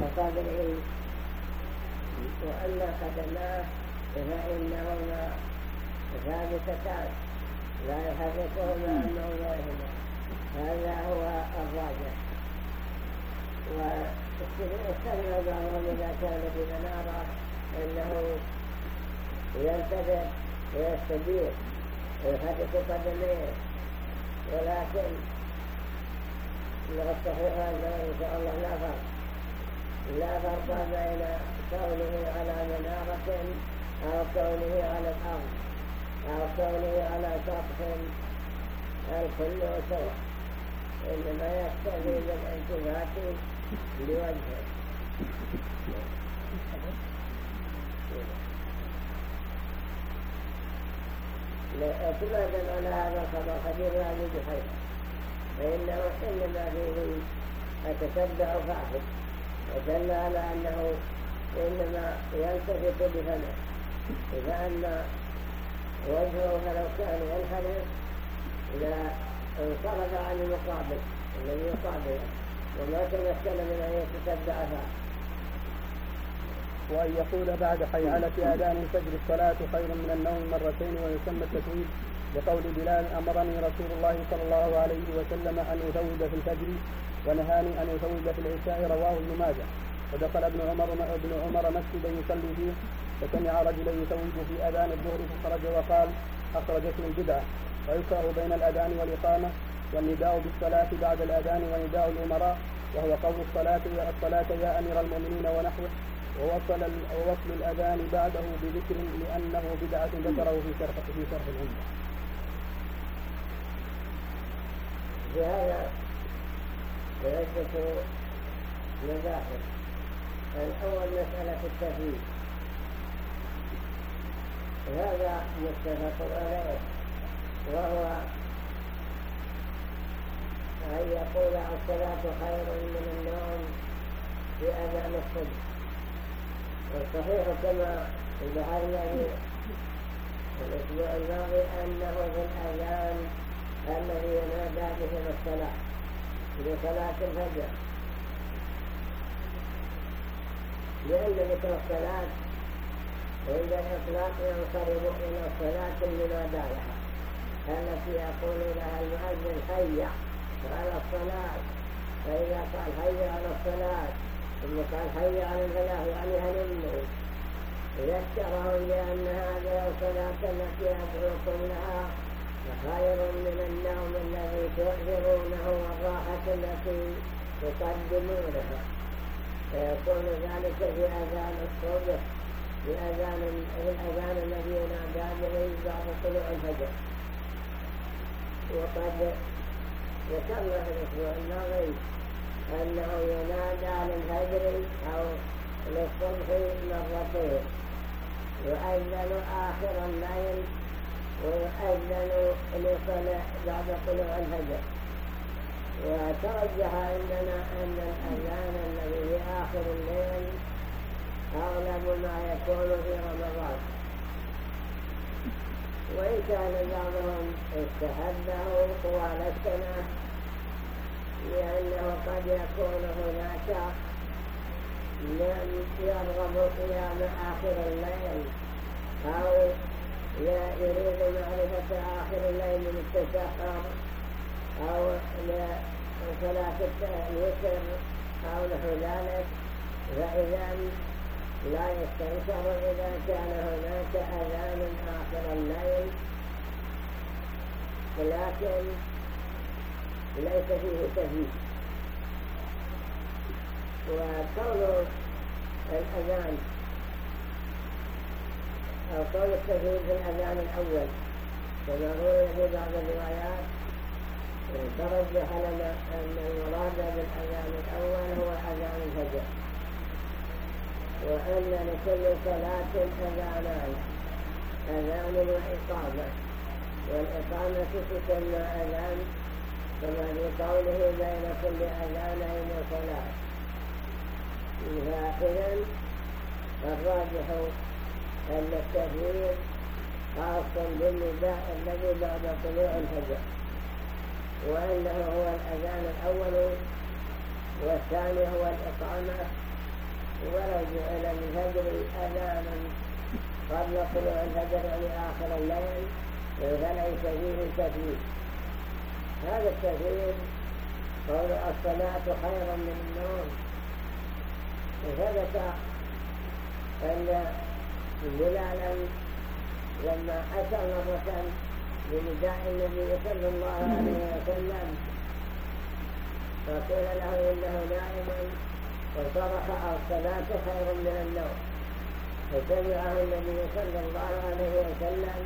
وصدره وأما قدماه فإنهما ثابتتان. لا يحركهما غيرهما هذا هو الراجح. واستدل بعضهم إذا كان بمنارة أنه يلتفت ويستدير ويحرك قدميه. ولكن أنه إن شاء الله لا فرق. لا فرق بين كونه على منارة أو كونه على الأرض أو كونه على سطح الكل سواء إنما يكتفي بالالتفات لوجهه. اعتمادا على هذا الخبر. حديث ابي بحيث فانه انما فيه اتتبع فاحد ودل على أنه إنما يلتفت بفمه إذا أن وجهه فلو كان ينحرف إذا انصرف عن المقابل الذي يقابله وما تمكن من أن يتتبع فاه وأن يقول بعد حيعلة آذان الفجر الصلاة خير من النوم مرتين ويسمى التسويد لقول بلال أمرني رسول الله صلى الله عليه وسلم أن أثوب في الفجر ونهاني أن أثوب في العشاء رواه ابن ماجه. ودخل ابن عمر ابن عمر مسجدا يصلي فيه فسمع رجلا يثوب في أذان الظهر فخرج وقال أخرجتني البدعة. ويكره بين الأذان والإقامة والنداء بالصلاة بعد الأذان ونداء الأمراء وهو قول الصلاة يا الصلاة يا أمير المؤمنين ونحوه. ووصل ووصل الأذان بعده بذكر لأنه بدعة ذكره في شرح في شرح العمدة. بهذا عدة مباحث الأول مسألة التفريق هذا متفق عليه وهو أن يقول الصلاة خير من النوم في أذان الصبح. والصحيح كما ذكرنا في الأسبوع الماضي أنه في الأذان الذي ينادى به الصلاة. لصلاة الفجر. لأن ذكر الصلاة عند الإطلاق ينصرف إلى الصلاة المنادى لها التي يقول لها المؤذن حي على الصلاة. فإذا قال حي على الصلاة ثم قال حي على الفلاح يعني هلموا ذكرهم بأن هذه الصلاة التي أدعوكم لها خير من النوم الذي تؤثرونه والراحة التي تقدمونها. فيكون ذلك في أذان الصبح في أذان الأذان الذي ينادى به بعد طلوع الفجر. وقد ذكرنا في الأسبوع الماضي أنه ينادى للفجر أو للصبح مرتين يؤذن آخر الليل ويؤذن لصلاة بعد طلوع الفجر وترجح عندنا أن الأذان الذي في آخر الليل أغلب ما يكون في رمضان وإن كان بعضهم استحبه طوال السنة لأنه قد يكون هناك من يرغب قيام آخر الليل أو يريد معرفة آخر الليل من التسحر أو لصلاة الوتر أو نحو ذلك. فإذا لا يستنكر إذا كان هناك أذان آخر الليل. لكن ليس فيه تهيئ وقول الأذان أو التهيئ في الأذان الأول. كما روي في بعض الروايات ترجح لنا أن المراد بالأذان الأول هو أذان الفجر. وأن لكل صلاة أذانان أذان وإقامة. والإقامة تسمى أذان كما في قوله بين كل أذانين صلاة. فإذا الراجح أن التغيير خاص بالنداء الذي بعد طلوع الفجر وأنه هو الأذان الأول والثاني هو الإقامة ولو جعل الفجر أذانا قبل طلوع الفجر يعني آخر الليل فليس فيه تكليف هذا التكليف قول الصلاة خير من النوم. ثبت أن بلالا لما أتى مرة بنداء النبي صلى الله عليه وسلم. فقيل له إنه نائم وصرخ الصلاة خير من النوم. فتبعه النبي صلى الله عليه وسلم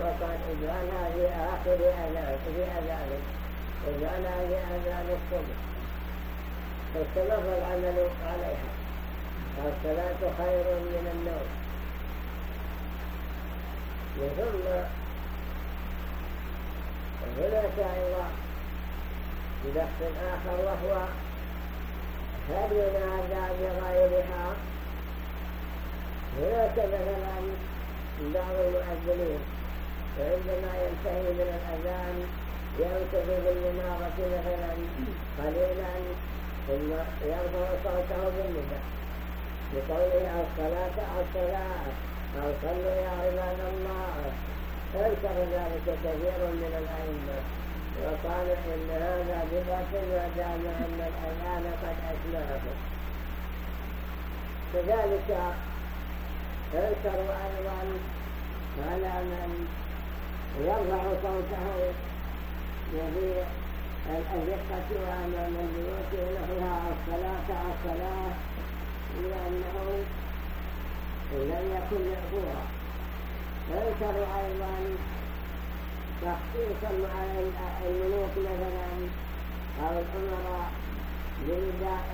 وقال اجعلها في آخر أذان أذانك اجعلها في أذان الصبح فاستمر العمل عليها. الصلاة خير من النوم. ثم هناك أيضا بحث آخر وهو هل ينادى بغيرها؟ هناك مثلا بعض المؤذنين وعندما ينتهي من الأذان يمسك بالمنارة مثلا قليلا ثم يرفع صوته بالنداء بقوله الصلاة الصلاة أو صلوا يا عباد الله فانكر ذلك كثير من الأئمة وقال إن هذا بدعة دام أن الأذان قد أسمعه كذلك انكر أيضا على من يرفع صوته وفي الأزقة وأمام البيوت ونحوها الصلاة الصلاة لأنه لم يكن مأفورا وينكر أيضا تخصيصا مع الملوك مثلا أو الأمراء بنداء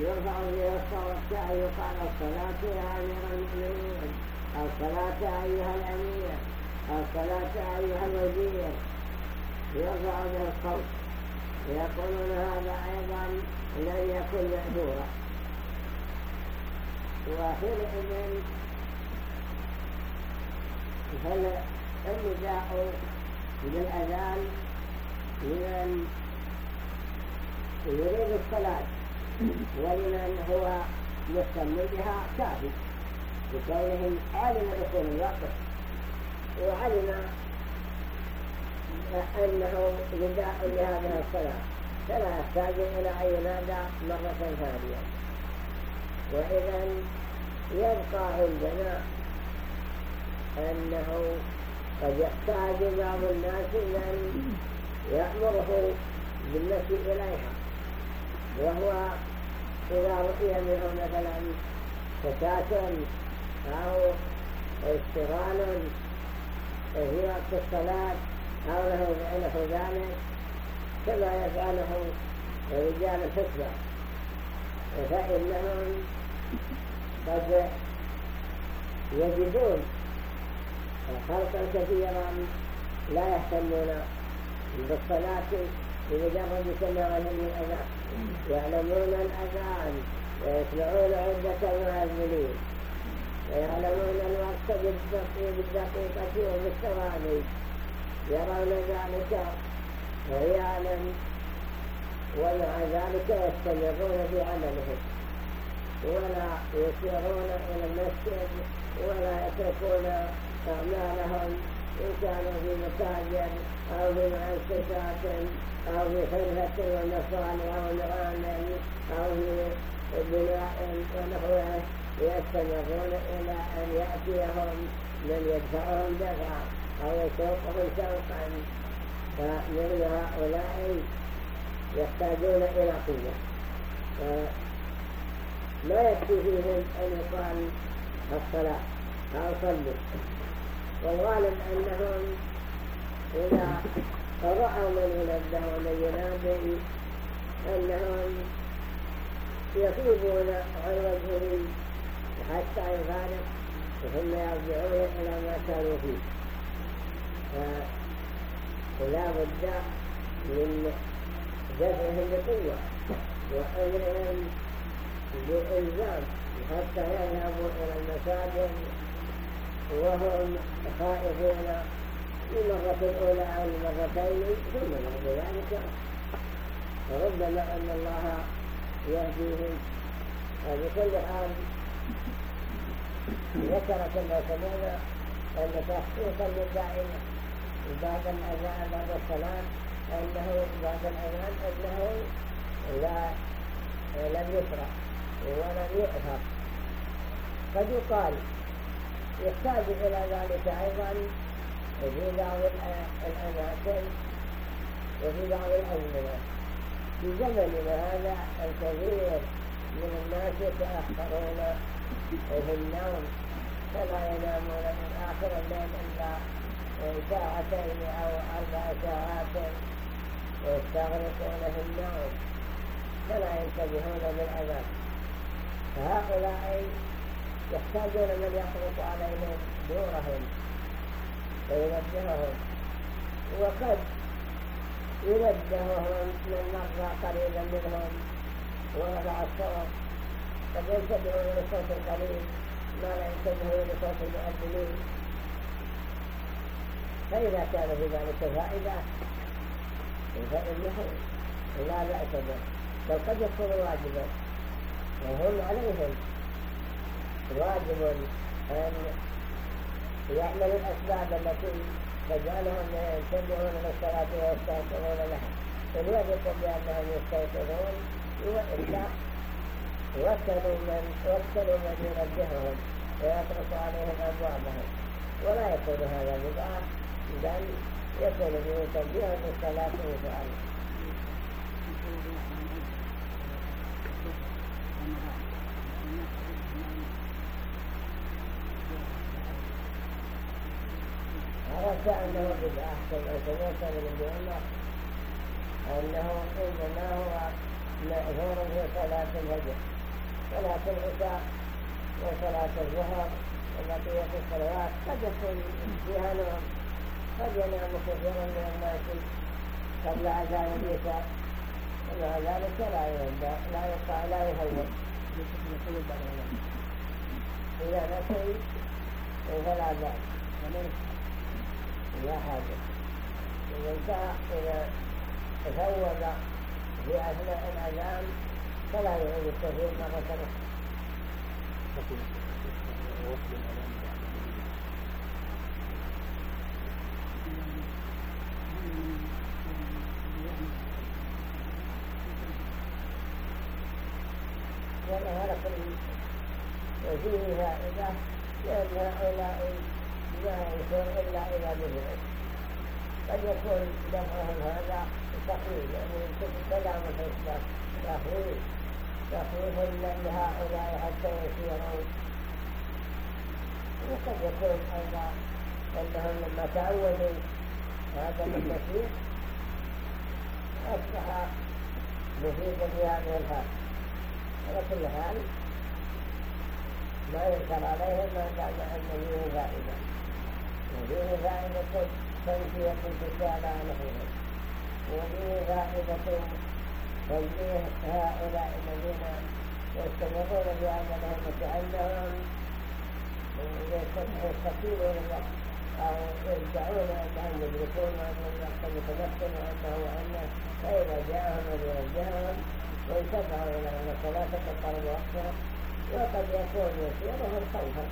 يرفع به الصوت يقال الصلاة يا أمير المؤمنين الصلاة أيها الأمير الصلاة أيها الوزير. يرفع به الصوت. ويقولون هذا أيضا لن يكن مأجورا وحينئذ فالنداء بالأذان لمن يريد الصلاة ولمن هو مهتم بها كافي؟ بكونهم علم دخول الوقت. وعلم أنه نداء لهذه الصلاة. فلا يحتاج إلى أن ينادى مرة ثانية. وإذا يبقى عندنا أنه قد يحتاج بعض الناس من يأمره بالمشي إليها. وهو إذا رؤي منه مثلا فتاة أو اشتغال في وقت الصلاة أو له نحو ذلك كما يفعله رجال الحسبة. فإنهم قد يجدون خلقا كثيرا لا يهتمون بالصلاة بمجرد سماعهم للأذان يعلمون الأذان ويسمعون عدة مؤذنين ويعلمون الوقت بالدقيقة وبالثواني يرون ذلك ويعلم ومع ذلك يستمرون في عملهم ولا يسيرون إلى المسجد ولا يتركون أعمالهم إن كانوا في مساجد أو في مؤسسات أو في ومصانع أو نغام أو في بناء ونحوه يستمرون إلى أن يأتيهم من يدفعهم دفعا أو يسوقهم سوقا فمن هؤلاء يحتاجون إلى قوة. لا يكفي فيهم أن يقال الصلاة أو صلوا والغالب أنهم إذا رأوا من ينبه ومن ينادي أنهم يطيبون عن وجهه حتى يفارق ثم يرجعون إلى ما كانوا فيه. فلا بد من دفعهم بقوة وأمرهم بإلزام حتى يذهبوا إلى المساجد وهم خائفون المرة الأولى أو المرتين ثم بعد ذلك. ربما أن الله يهديهم بكل حال. ذكر كما سمعنا أن تخصيص النساء بعد الأذان بعد الصلاة أنه بعد الأذان أنه لا لم يشرع ولم يؤثر قد يقال يحتاج إلى ذلك أيضا في بعض الأماكن وفي بعض الأزمنة في زمننا هذا الكثير من الناس يتأخرون في النوم فلا ينامون من آخر الليل إلا ساعتين أو أربع ساعات ويستغرقون في النوم فلا ينتبهون بالعذاب فهؤلاء يحتاجون من يخلط عليهم دورهم وينبههم وقد ينبههم من مر قريبا منهم ورفع الصوت قد ينتبهون لصوت القليل ما لا ينتبهون لصوت المؤذنين فإذا كان في ذلك فائدة فإنه لا بأس به. بل قد يكون واجبا وهم عليهم. واجب أن يعملوا الأسباب التي تجعلهم ينتبهون للصلاة ويستيقظون لها. إن بأنهم يستيقظون وكلوا من وكلوا من ينبههم ويطرق عليهم أبوابهم. ولا يكون هذا بدعة بل يكون به تنبيه شاء الله عرفت أنه بدعة كما سمعت من عمر أنه إنما هو مأثور صلاة الفجر. صلاة العشاء وصلاة الظهر وبقية الصلوات قد يكون فيها نوم. قد ينام كثير من الناس قبل أذان العشاء ومع ذلك لا يهدى لا يقع لا يهول إذا نسي فلا بأس لا حاجة إذا انتهى إذا تفوض في أثناء الأذان فلا يعيد التفويض مرة أخرى ولا هذا وفيه فائدة لأن هؤلاء لا يكون إلا إلى بذلك قد يكون دفعهم هذا تخويف يعني كلام الحسبة تخويف تخويف لهؤلاء حتى يسيرون وقد يكون أنهم لما تعودوا هذا التشويق أصبح مفيدا في هذه الحال على كل حال ما يذكر عليهم ما دام أن فيه فائدة وفيه فائدة تنفية تسال عنهم وفيه فائدة تنبيه هؤلاء الذين يستمرون بعملهم وكأنهم يستقيلون الوقت. أو يرجعون أنهم يدركون أن الوقت متمكن وأنه وأنه فإذا جاءهم ويوجههم وانتبهوا إلى أن الصلاة قرب وقتها وقد يكون يسيرهم خوفا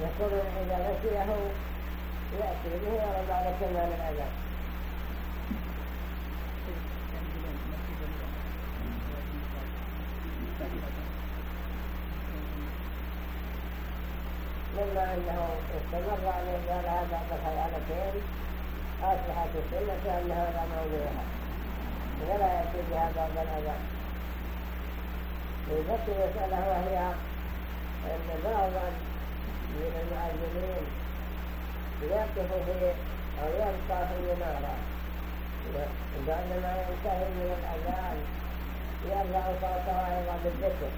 يقول إذا نسيه يأتي به ولو بعد كمال الأذان مما أنه استمر أن يجعلها بعد الخيانتين أصبحت السنة أنها لا موضوعها ولا يأتي بها بعد الأذان وذكر مسألة وهي أن بعضا من المعلمين يقف في أو يبقى في المنارة بعدما ينتهي من الأذان يرفع صوته أيضا بالذكر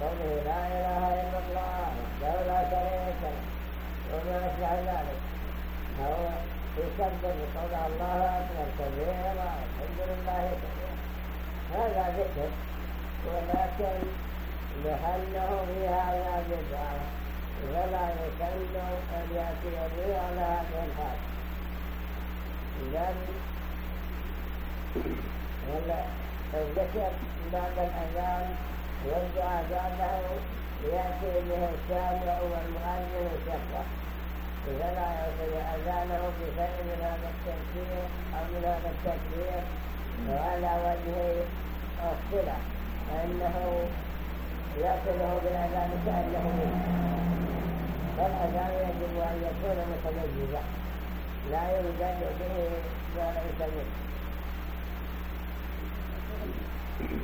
قوله لا إله إلا الله وحده لا شريك له وما أشبه ذلك أو يكبر بقول الله أكبر كبيرا الحمد لله كثيرا هذا ذكر ولكن محله في هذا بدعة فلا يسن أن يأتي به على هذا الحال بل الذكر بعد الأذان والدعاء بعده يأتي به السامع والمؤذن شقة فلا يصل أذانه بشيء من هذا التفسير أو من هذا التكبير وعلى وجه الصلة فإنه يصله بالأذان كأنه منه فالأذان يجب أن يكون متميزا لا يوجد به ما ليس منه. هذا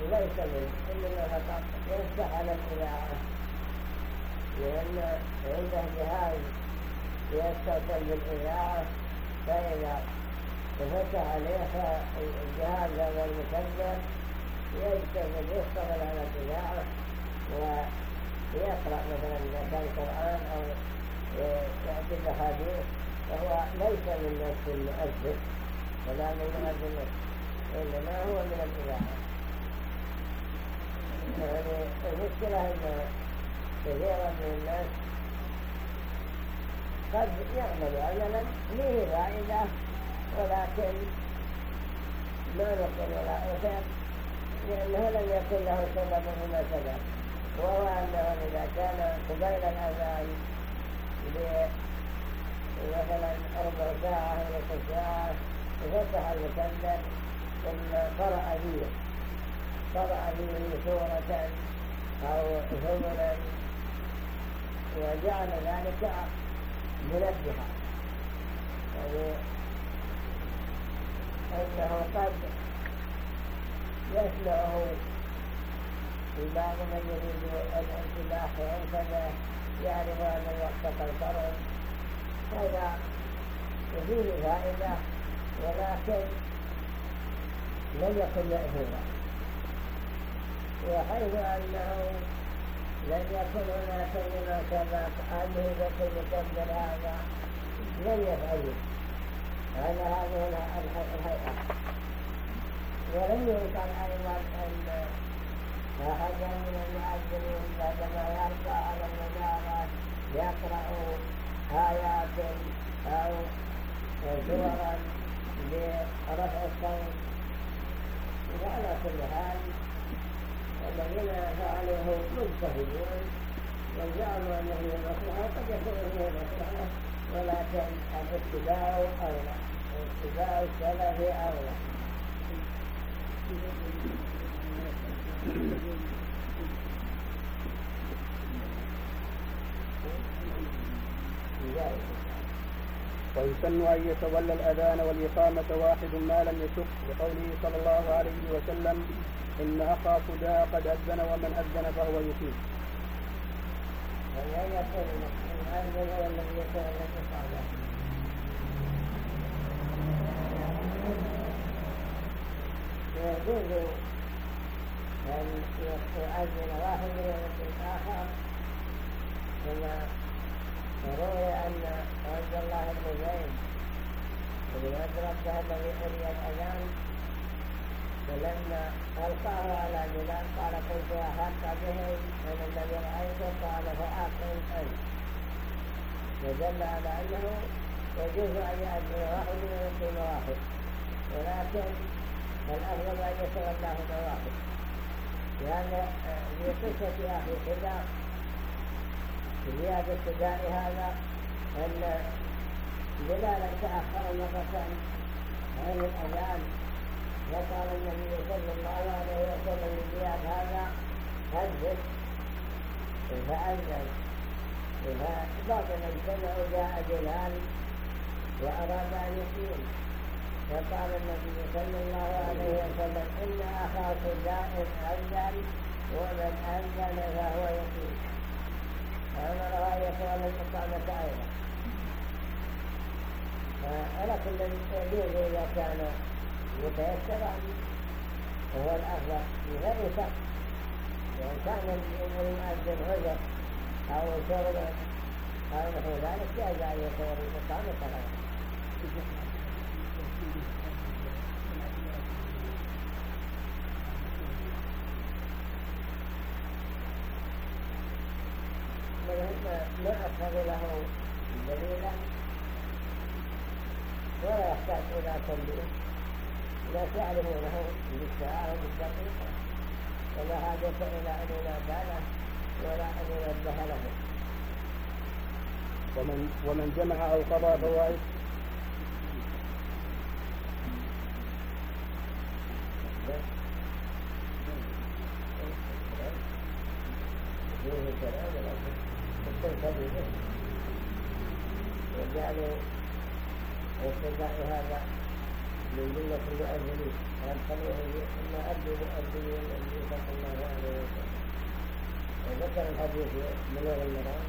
ليس منه إنما فقط على الإذاعة لأن عنده جهاز يتصل بالإذاعة فإذا فتح عليه الجهاز هذا المسجل يجتهد يشتغل على الإذاعة ويقرأ مثلا إذا كان قرآن أو يأتي بحديث وهو ليس من نفس المؤذن ولا من مؤذن إنما هو من الإذاعة يعني المشكلة أن كثيرا من الناس قد يعمل عملا فيه فائدة ولكن ما نقول لا خير لأنه لم يكن له سبب هنا سبب وهو أنه إذا كان قبيل الأذان مثلا ربع ساعة إلى ساعة فتح المكلف ثم قرأ فيه قرأ فيه سورة أو ثمنا وجعل ذلك منبها يعني أنه قد يسمعه في بعض من يريد الانتباه وانتبه يعرف أن الوقت قد قرب هذا فيه فائدة ولكن لم يكن مأثورا وحيث أنه لم يكن هناك مناسبة أنه المكبر هذا لم يفعله. على هذه الهيئة. ولم ينكر أيضا أن أحدا من المؤذنين بعدما يرفع على المنارة يقرأ آيات أو سورا برفع الصوت وعلى كل حال الذين فعلوه مجتهدون وزعموا انه مصلحه قد يكون هي مصلحه ولكن الاتباع أولى اتباع السلف أولى. ويسن أن يتولى الأذان والإقامة واحد ما لم يشق لقوله صلى الله عليه وسلم إن أخا فدا قد أذن ومن أذن فهو يقيم. المؤذن هو الذي ويجوز أن يؤذن واحد ويؤذن آخر كما روي أن عبد الله بن زيد بن أدركه الذي أري الأذان فلما ألقاه على بلال قال كنت أحق به من الذي رأيته قال فأقم أنت فدل على أنه يجوز أن يأذن واحد ويقيم واحد ولكن الأفضل أن يتولاهما واحد لأن لقصة أخي حذاء زيادة داء هذا أن بلالا تأخر مرة عن الأذان. فقال النبي صلى الله عليه وسلم لزياد هذا فأذن فبعض من سمعوا جاء بلال وأراد أن يقيم. فقال النبي صلى الله عليه وسلم إن أخاك دائم أذن ومن أذن فهو يقيم. فأمر أن يقول الإقامة أيضا. على كل يجوز إذا كان متيسرا وهو الأفضل بغير شك. وإن كان المؤذن عذر أو شغل أو نحو ذلك أن يكون الإقامة. ثلاثة ما أخذ له دليلا ولا يحتاج إلى تنبيه لا تعلمونه بالساعة بالدقيقة ولا حاجة إلى أن ينادى له ولا أن ينبه له ومن, ومن جمع أو قضى فوائد فيه كلام لكن وجعلوا اتباع هذا من جملة المؤذنين ويدخلوه ثم أدوا مؤذنين النبي صلى الله عليه وسلم وذكر الحديث بلوغ المرام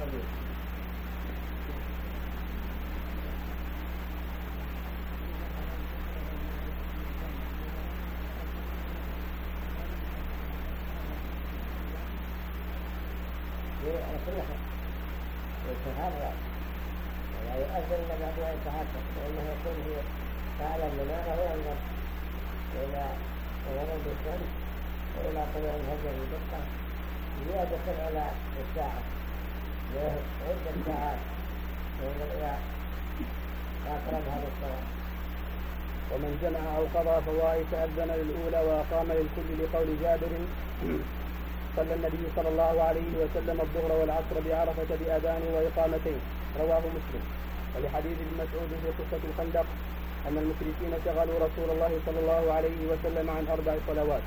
حديث يصلح يتهرب ولا يؤذن الا بعد ان يتحقق فانه يكون في فعلا لماذا هو ينظر إلى غروب الشمس والى طلوع الفجر بدقه زياده على الساعة عده ساعات ينظر إلى اقرب هذا الصواب ومن جمع أو قضى فوائد تأذن للأولى وأقام للكل لقول جابر. صلى النبي صلى الله عليه وسلم الظهر والعصر بعرفة بأذان وإقامتين رواه مسلم. ولحديث ابن مسعود في قصة الخندق أن المشركين شغلوا رسول الله صلى الله عليه وسلم عن أربع صلوات.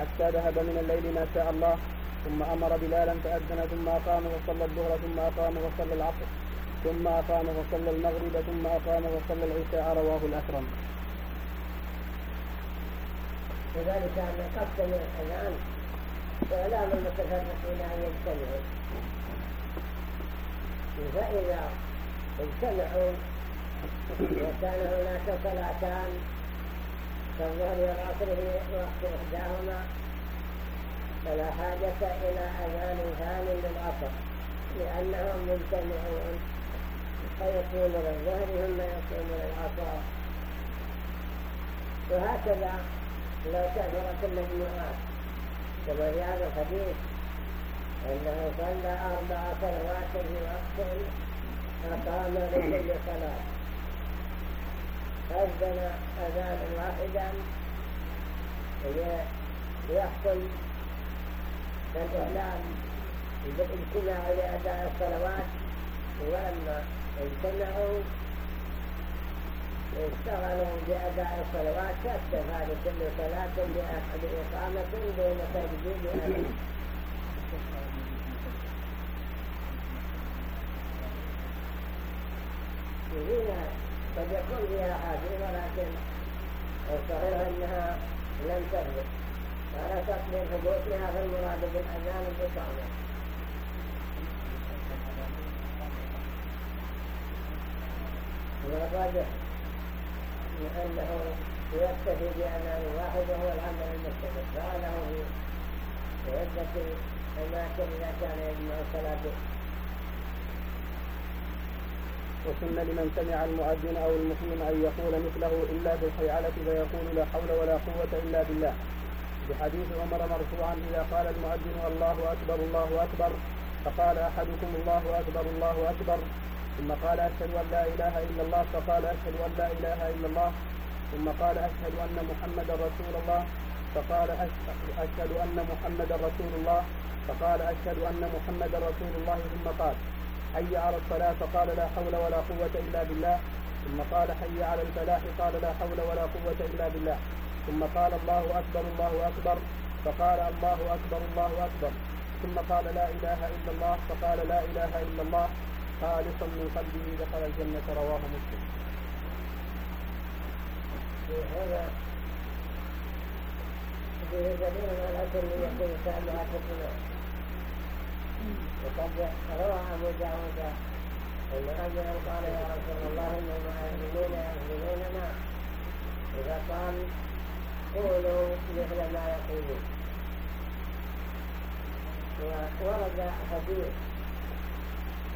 حتى ذهب من الليل ما شاء الله ثم أمر بلالا فأذن ثم أقام وصلى الظهر ثم أقام وصلى العصر ثم أقام وصلى المغرب ثم أقام وصلى العشاء رواه الأكرم. وذلك أن قسم الأذان وإعلام المتفرقين أن يجتمعوا فإذا اجتمعوا وكان هناك صلاتان كالظهر والعصر وقت إحداهما فلا حاجة إلى أذان ثاني للعصر لأنهم مجتمعون فيقيمون الظهر ثم يقيمون العصر وهكذا لو كثرت المجموعات كما في هذا الحديث أنه صلى أربع صلوات في وقت أقام لكل صلاة. أذن أذانا واحدا يحصل الإعلام بالاجتماع لأداء الصلوات ولما اجتمعوا اشتغلوا بأداء الصلوات فاكتفى لكل صلاة بإقامة دون تجديد أذان هنا قد يكون فيها حاجة ولكن الصحيح أنها لم تثبت ولا تقبل ثبوتها فالمراد بالأذان الإقامة والراجح لأنه يكتفي بأمان واحد وهو العمل المستمر فعله في عدة أماكن إذا كان يجمع الصلاة وسن لمن سمع المؤذن أو المقيم أن يقول مثله إلا في الحيعلة فيقول لا حول ولا قوة إلا بالله. بحديث عمر مرفوعا إذا قال المؤذن الله أكبر الله أكبر فقال أحدكم الله أكبر الله أكبر ثم قال أشهد أن لا إله إلا الله فقال أشهد أن لا إله إلا الله ثم قال أشهد أن محمدا رسول الله فقال أشهد أن محمدا رسول الله فقال أشهد أن محمدا رسول الله ثم قال حي على الصلاة فقال لا حول ولا قوة إلا بالله ثم قال حي على الفلاح قال لا حول ولا قوة إلا بالله ثم قال الله أكبر الله أكبر فقال الله أكبر الله أكبر ثم قال لا إله إلا الله فقال لا إله إلا الله خالصا من قلبه دخل الجنة رواه مسلم. هذا دليل على كلمة تابعة الإمام وقد روى أبو داود أن رجلا قال يا رسول الله إن المؤمنين يؤمنون ما. إذا قال قولوا مثل ما يقولون. وورد حديث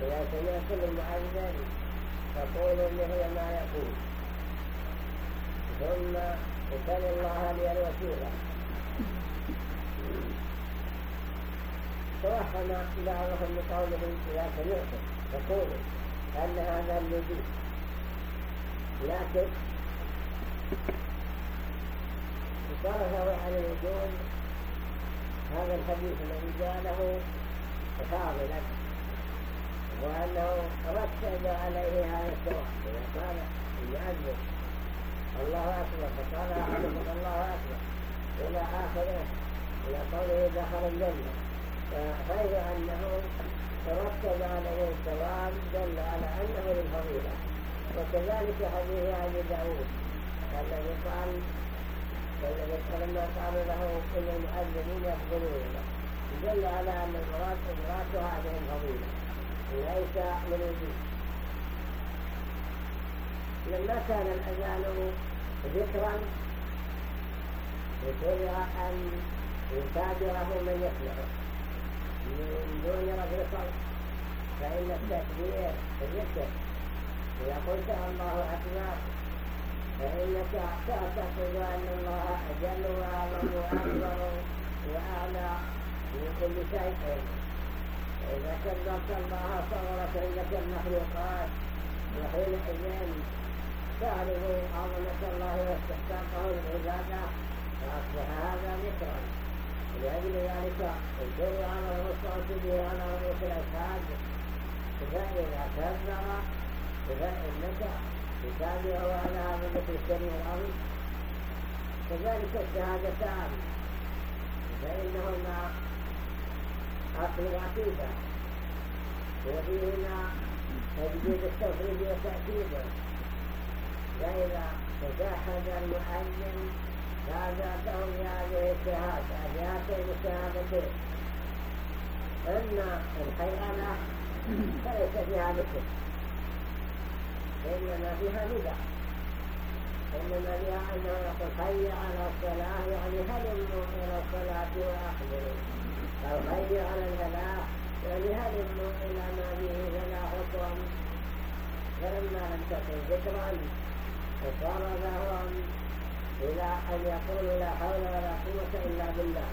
إذا سمعتم المؤذن فقولوا مثل ما يقول ثم اسأل الله لي الوسيلة توهم بعضهم بقوله إذا سمعتم فقولوا أن هذا الذي لكن صرفه عن الوجود هذا الحديث الذي جاء فاضلا وأنه رتب عليه هذا الثواب إذا قال المؤذن الله أكبر. فقال أحدكم الله أكبر. إلى آخره. إلى قوله دخل الجنة. فغير أنه ترتب عليه الثواب دل على أنه للفضيلة وكذلك حديث أبي داود. الذي قال فلما قال له ان المؤذنين يقبلون. دل على أن المراد ادراك هذه الفضيلة. ليس من الدين لما كان الاذان ذكرا شرع أن يتابعه من يسمعه. من دون رفع صوت فإن التكبير ذكر. اذا قلت الله أكبر. فإنك تعتقد أن الله أجل وأعظم وأكبر وأعلى من كل شيء. فإذا كبرت الله صغرت عندك المخلوقات وحينئذ تعرف عظمة الله واستحقاقه العبادة فأصبح هذا ذكرا. ولأجل ذلك الجر على به على رؤوس الأشهاد فإذا كبر فإنك يتابع على هذا مثل الشريف العظيم كذلك الشهادتان. فإنهما أصل العقيدة وفيهما تجديد التوحيد وتأكيده فإذا تشهد المؤذن تابعته بهذه الشهادة بهاتين الشهادتين أما الحيانة فليس فيها ذكر إنما فيها ندى. إنما فيها أنه يقول حي على الصلاة يعني هلموا إلى الصلاة وأقبلوا أو حي على الفلاح يعني هلموا إلى ما به فلاحكم فلما لم تكن ذكرا فصار إلى أن يقولوا لا حول ولا قوة إلا بالله.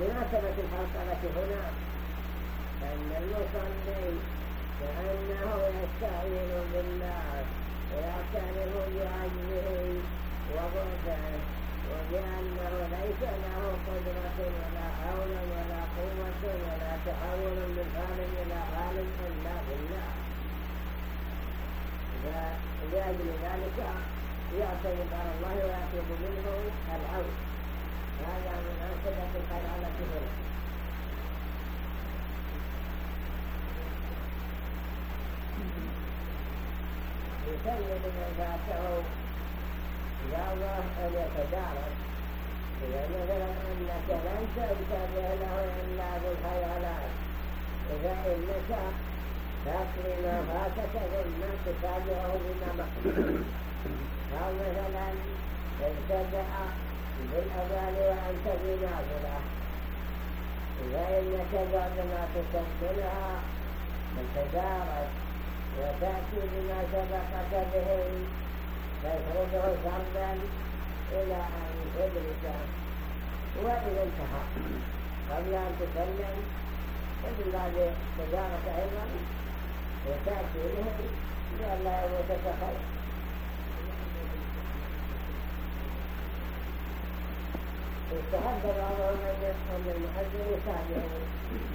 مناسبة الحلقة هنا أن المصلي كأنه يستعين بالله. ويعترف بعجزه وضعفه وبأنه ليس له قدرة ولا حول ولا قوة ولا تحول من حال إلى حال إلا بالله فلأجل ذلك يعتمد على الله ويطلب منه العون هذا من أمثلة الحلالة هنا يسلم من فاته بعضه أن يتدارك إذا مثلا أنك لن تنتبه له إلا بالخيالات فإنك تقضي ما فاتك ثم تتابعه بما أو مثلا ابتدأ بالأذان وأنت في نازلة فإنك بعدما تسجلها بل تدارك وتأتي بما سبقك به تخرجه فردا إلى أن تدرك وإذا انتهى قبل أن تسلم فمن بعد تدارك أيضا وتأتي به لئلا يموتك خير استحب بعضهم أن المؤذن يتابع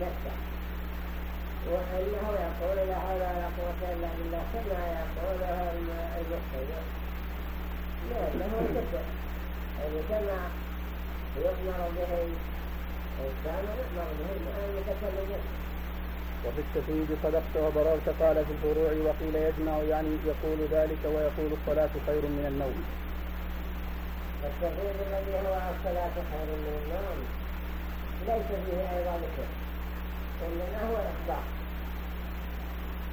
نفسه وأنه يقول لا حول قوة إلا بالله كما يقوله المحسن لأنه ذكر يعني كما يؤمر به الإنسان يؤمر به المتكلم وفي التشهيد صدقت وبررت قال في الفروع وقيل يجمع يعني يقول ذلك ويقول الصلاة خير من النوم. التشهيد الذي هو الصلاة خير من النوم. ليس فيه أيضا ذكر إنما هو إخبار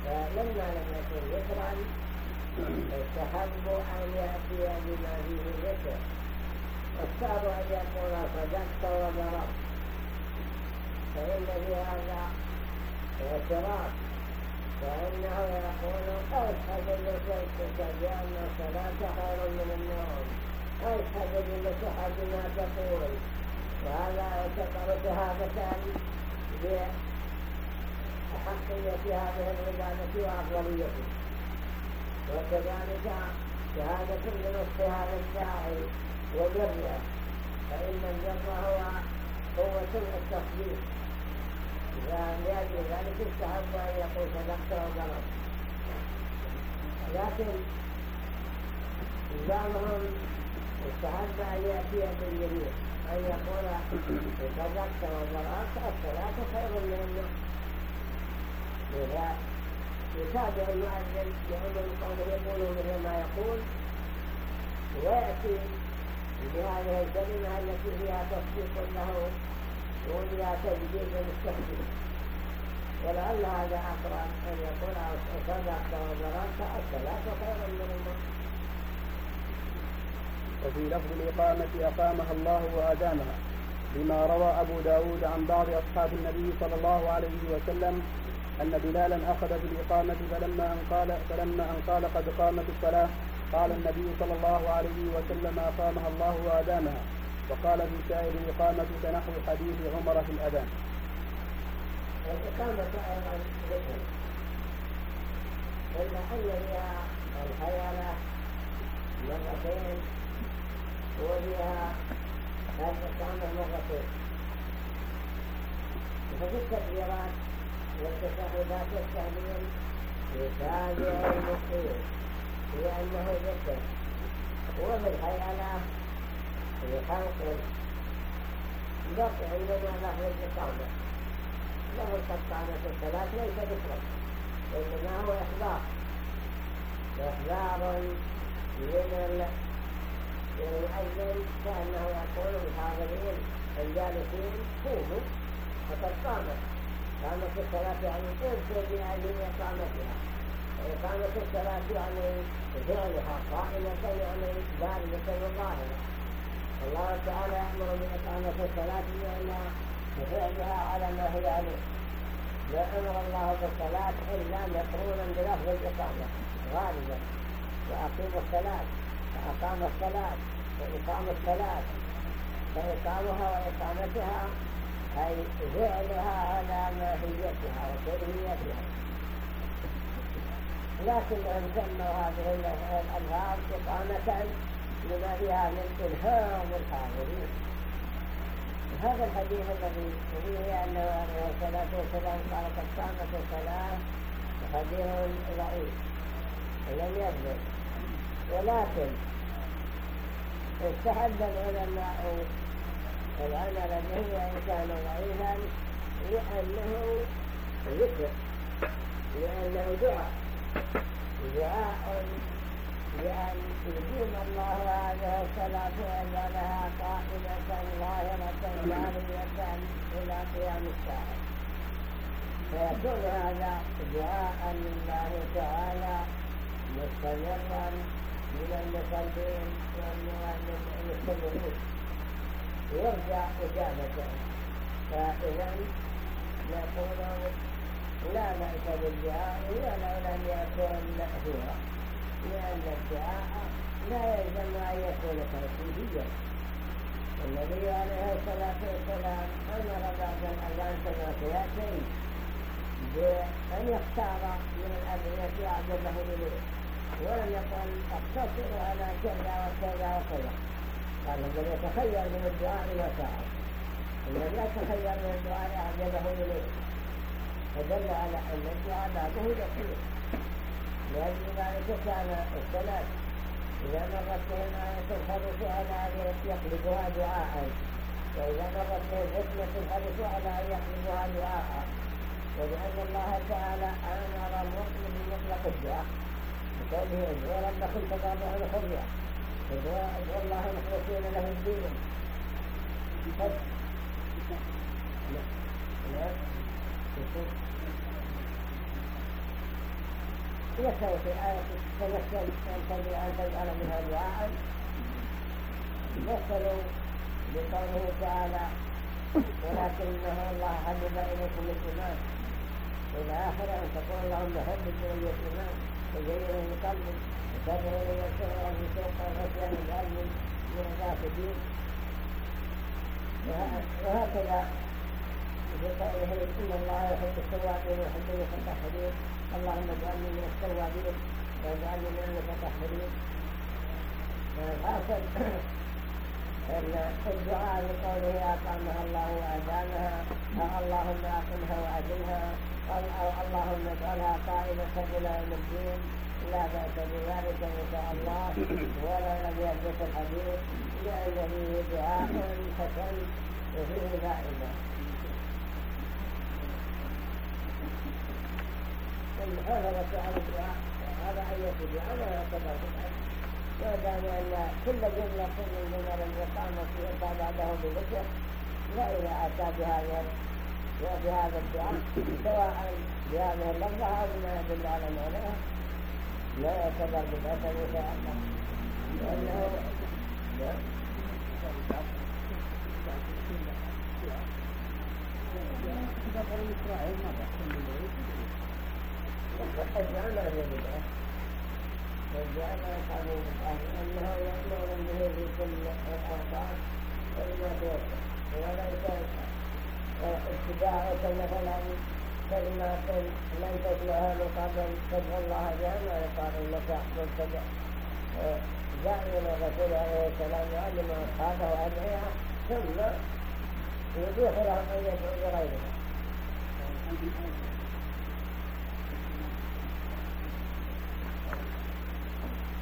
فلما لم يكن ذكرا استحب أن يأتي بما فيه ذكر واختار أن يقول صدقت وضربت. فإن في هذا اعتراف فإنه يقول أشهد لشيخك بأن الصلاة خير من النوم. أشهد بصحة ما تقول. وهذا يعتبر شهادة بأحقية هذه العبادة وأفضليته وكذلك شهادة بنصف هذا الداعي وبره فإن البر هو قوة التصديق لأجل ذلك استحب أن يقول صدقت وضرب لكن بعضهم استحب أن يأتي باليمين أن يقول صدقت وضربت الصلاة خير من النوم يتابع المؤذن بعمل قوله يقول مثل ما يقول ويأتي بهذه الكلمة التي فيها تصديق له وفيها تجديد للتصديق ولعل هذا أقرب أن يقول صدقت وضربت الصلاة خير من الموت وفي لفظ الإقامة أقامها الله وأدامها لما روى أبو داود عن بعض أصحاب النبي صلى الله عليه وسلم أن بلالا أخذ بالإقامة فلما أن قال فلما أن قال قد قامت الصلاة قال النبي صلى الله عليه وسلم أقامها الله وأدامها وقال في سائر الإقامة كنحو حديث عمر في الأذان. الإقامة ذكر إلا أن فيها الخيالة مرتين وفيها الإقامة مرتين ففي التكبيرات والتشهدات التهليل يتابع المقيم لأنه ذكر وفي الحيالة لخلق بقي عندنا لفظ الإقامة لفظ قطعنة الصلاة ليس ذكرا إنما هو إخبار إخبار من المؤذن كأنه يقول الحاضرين الجالسين قوموا فقد قامت. إقامة الصلاة يعني تذكر بهذه إقامتها وإقامة الصلاة. يعني فعلها قائمة يعني باردة وظاهرة الله تعالى يأمر بإقامة الصلاة لأن فعلها على ما هي عليه لا أمر الله بالصلاة إلا مقرونا بلفظ الإقامة غالبا وأقيم الصلاة وأقام الصلاة وإقام الصلاة فإقامها وإقامتها أي فعلها على ماهيتها وكيفيتها. لكنهم سموا هذه الألفاظ إقامة لما فيها من إلهام الحاضرين هذا الحديث الذي فيه أنه عليه الصلاة والسلام قال قد قامت الصلاة حديث ضعيف لم يثبت ولكن استحب العلماء العمل به وإن كان ضعيفا لأنه ذكر لأنه دعاء دعاء بأن يديم الله هذه الصلاة ويجعلها قائمة ظاهرة جارية إلى قيام الساعة فيكون هذا دعاء لله تعالى مستمرا من المصلين والمستمرين يرجع إجابته فإذا نقول لا بأس بالدعاء ولو لم يكن مأثورا لأن الدعاء لا يلزم أن يكون توحيديا النبي عليه الصلاة والسلام أمر بعد الأذان كما سيأتي بأن يختار من الأدعية أعجبه إليه ولم يقل أقتصر على كذا وكذا وكذا. بل يتخير من الدعاء ما شاء الذي يتخير من الدعاء أعجبه إليه فدل على أن الدعاء بعده يكفيه لأجل ذلك كان السلام. إذا مرت بهم آية الحدث على أن يقلبها دعاء. وإذا مرت بهم فتنة الحدث على أن يقلبها دعاء. ولأن الله تعالى أمر المؤمن بمطلق الدعاء بقوله ادعوا ربكم تضرعا خفيا الله مخلصين له الدين يستوي في آية تمثل أن تجعل بها دعاء مثلوا بقوله تعالى ولكنه الله حبب إليكم الإيمان إلى آخره أن تقول اللهم حبب إلي الإيمان وزينه من قوله إن الله يحب التوابين ويحب المتطهرين اللهم اجعلني من التوابين واجعلني من المتطهرين ان الدعاء بقوله أقامها الله وادامها أو اللهم أقمها وادمها أو اللهم اجعلها قائمة إلى يوم الدين. لا بأس بذلك إن شاء الله. ولا لم يثبت الحديث لأن فيه دعاء حسن وفيه فائده المحافظة على الدعاء هذا أي دعاء لا يعتبر بدعة ما دام أن كل جملة من جمل الإقامة يقع بعده بذكر فإذا أتى بهذا الدعاء سواء بهذه اللفظة أو بما يدل على معناها لا يعتبر بدعة الله لأنه الدعاء ما هي بدعة والدعاء ما يقال بدعة لأنه يأمر به في وليس ابتداءك مثلا كلمات لم تتلوها من قبل الله بها ما انك مبتدع دائما الرسول عليه السلام يعلم اصحابه ادعيه ثم يبيح ان يدعوا بغيرها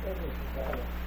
Gracias.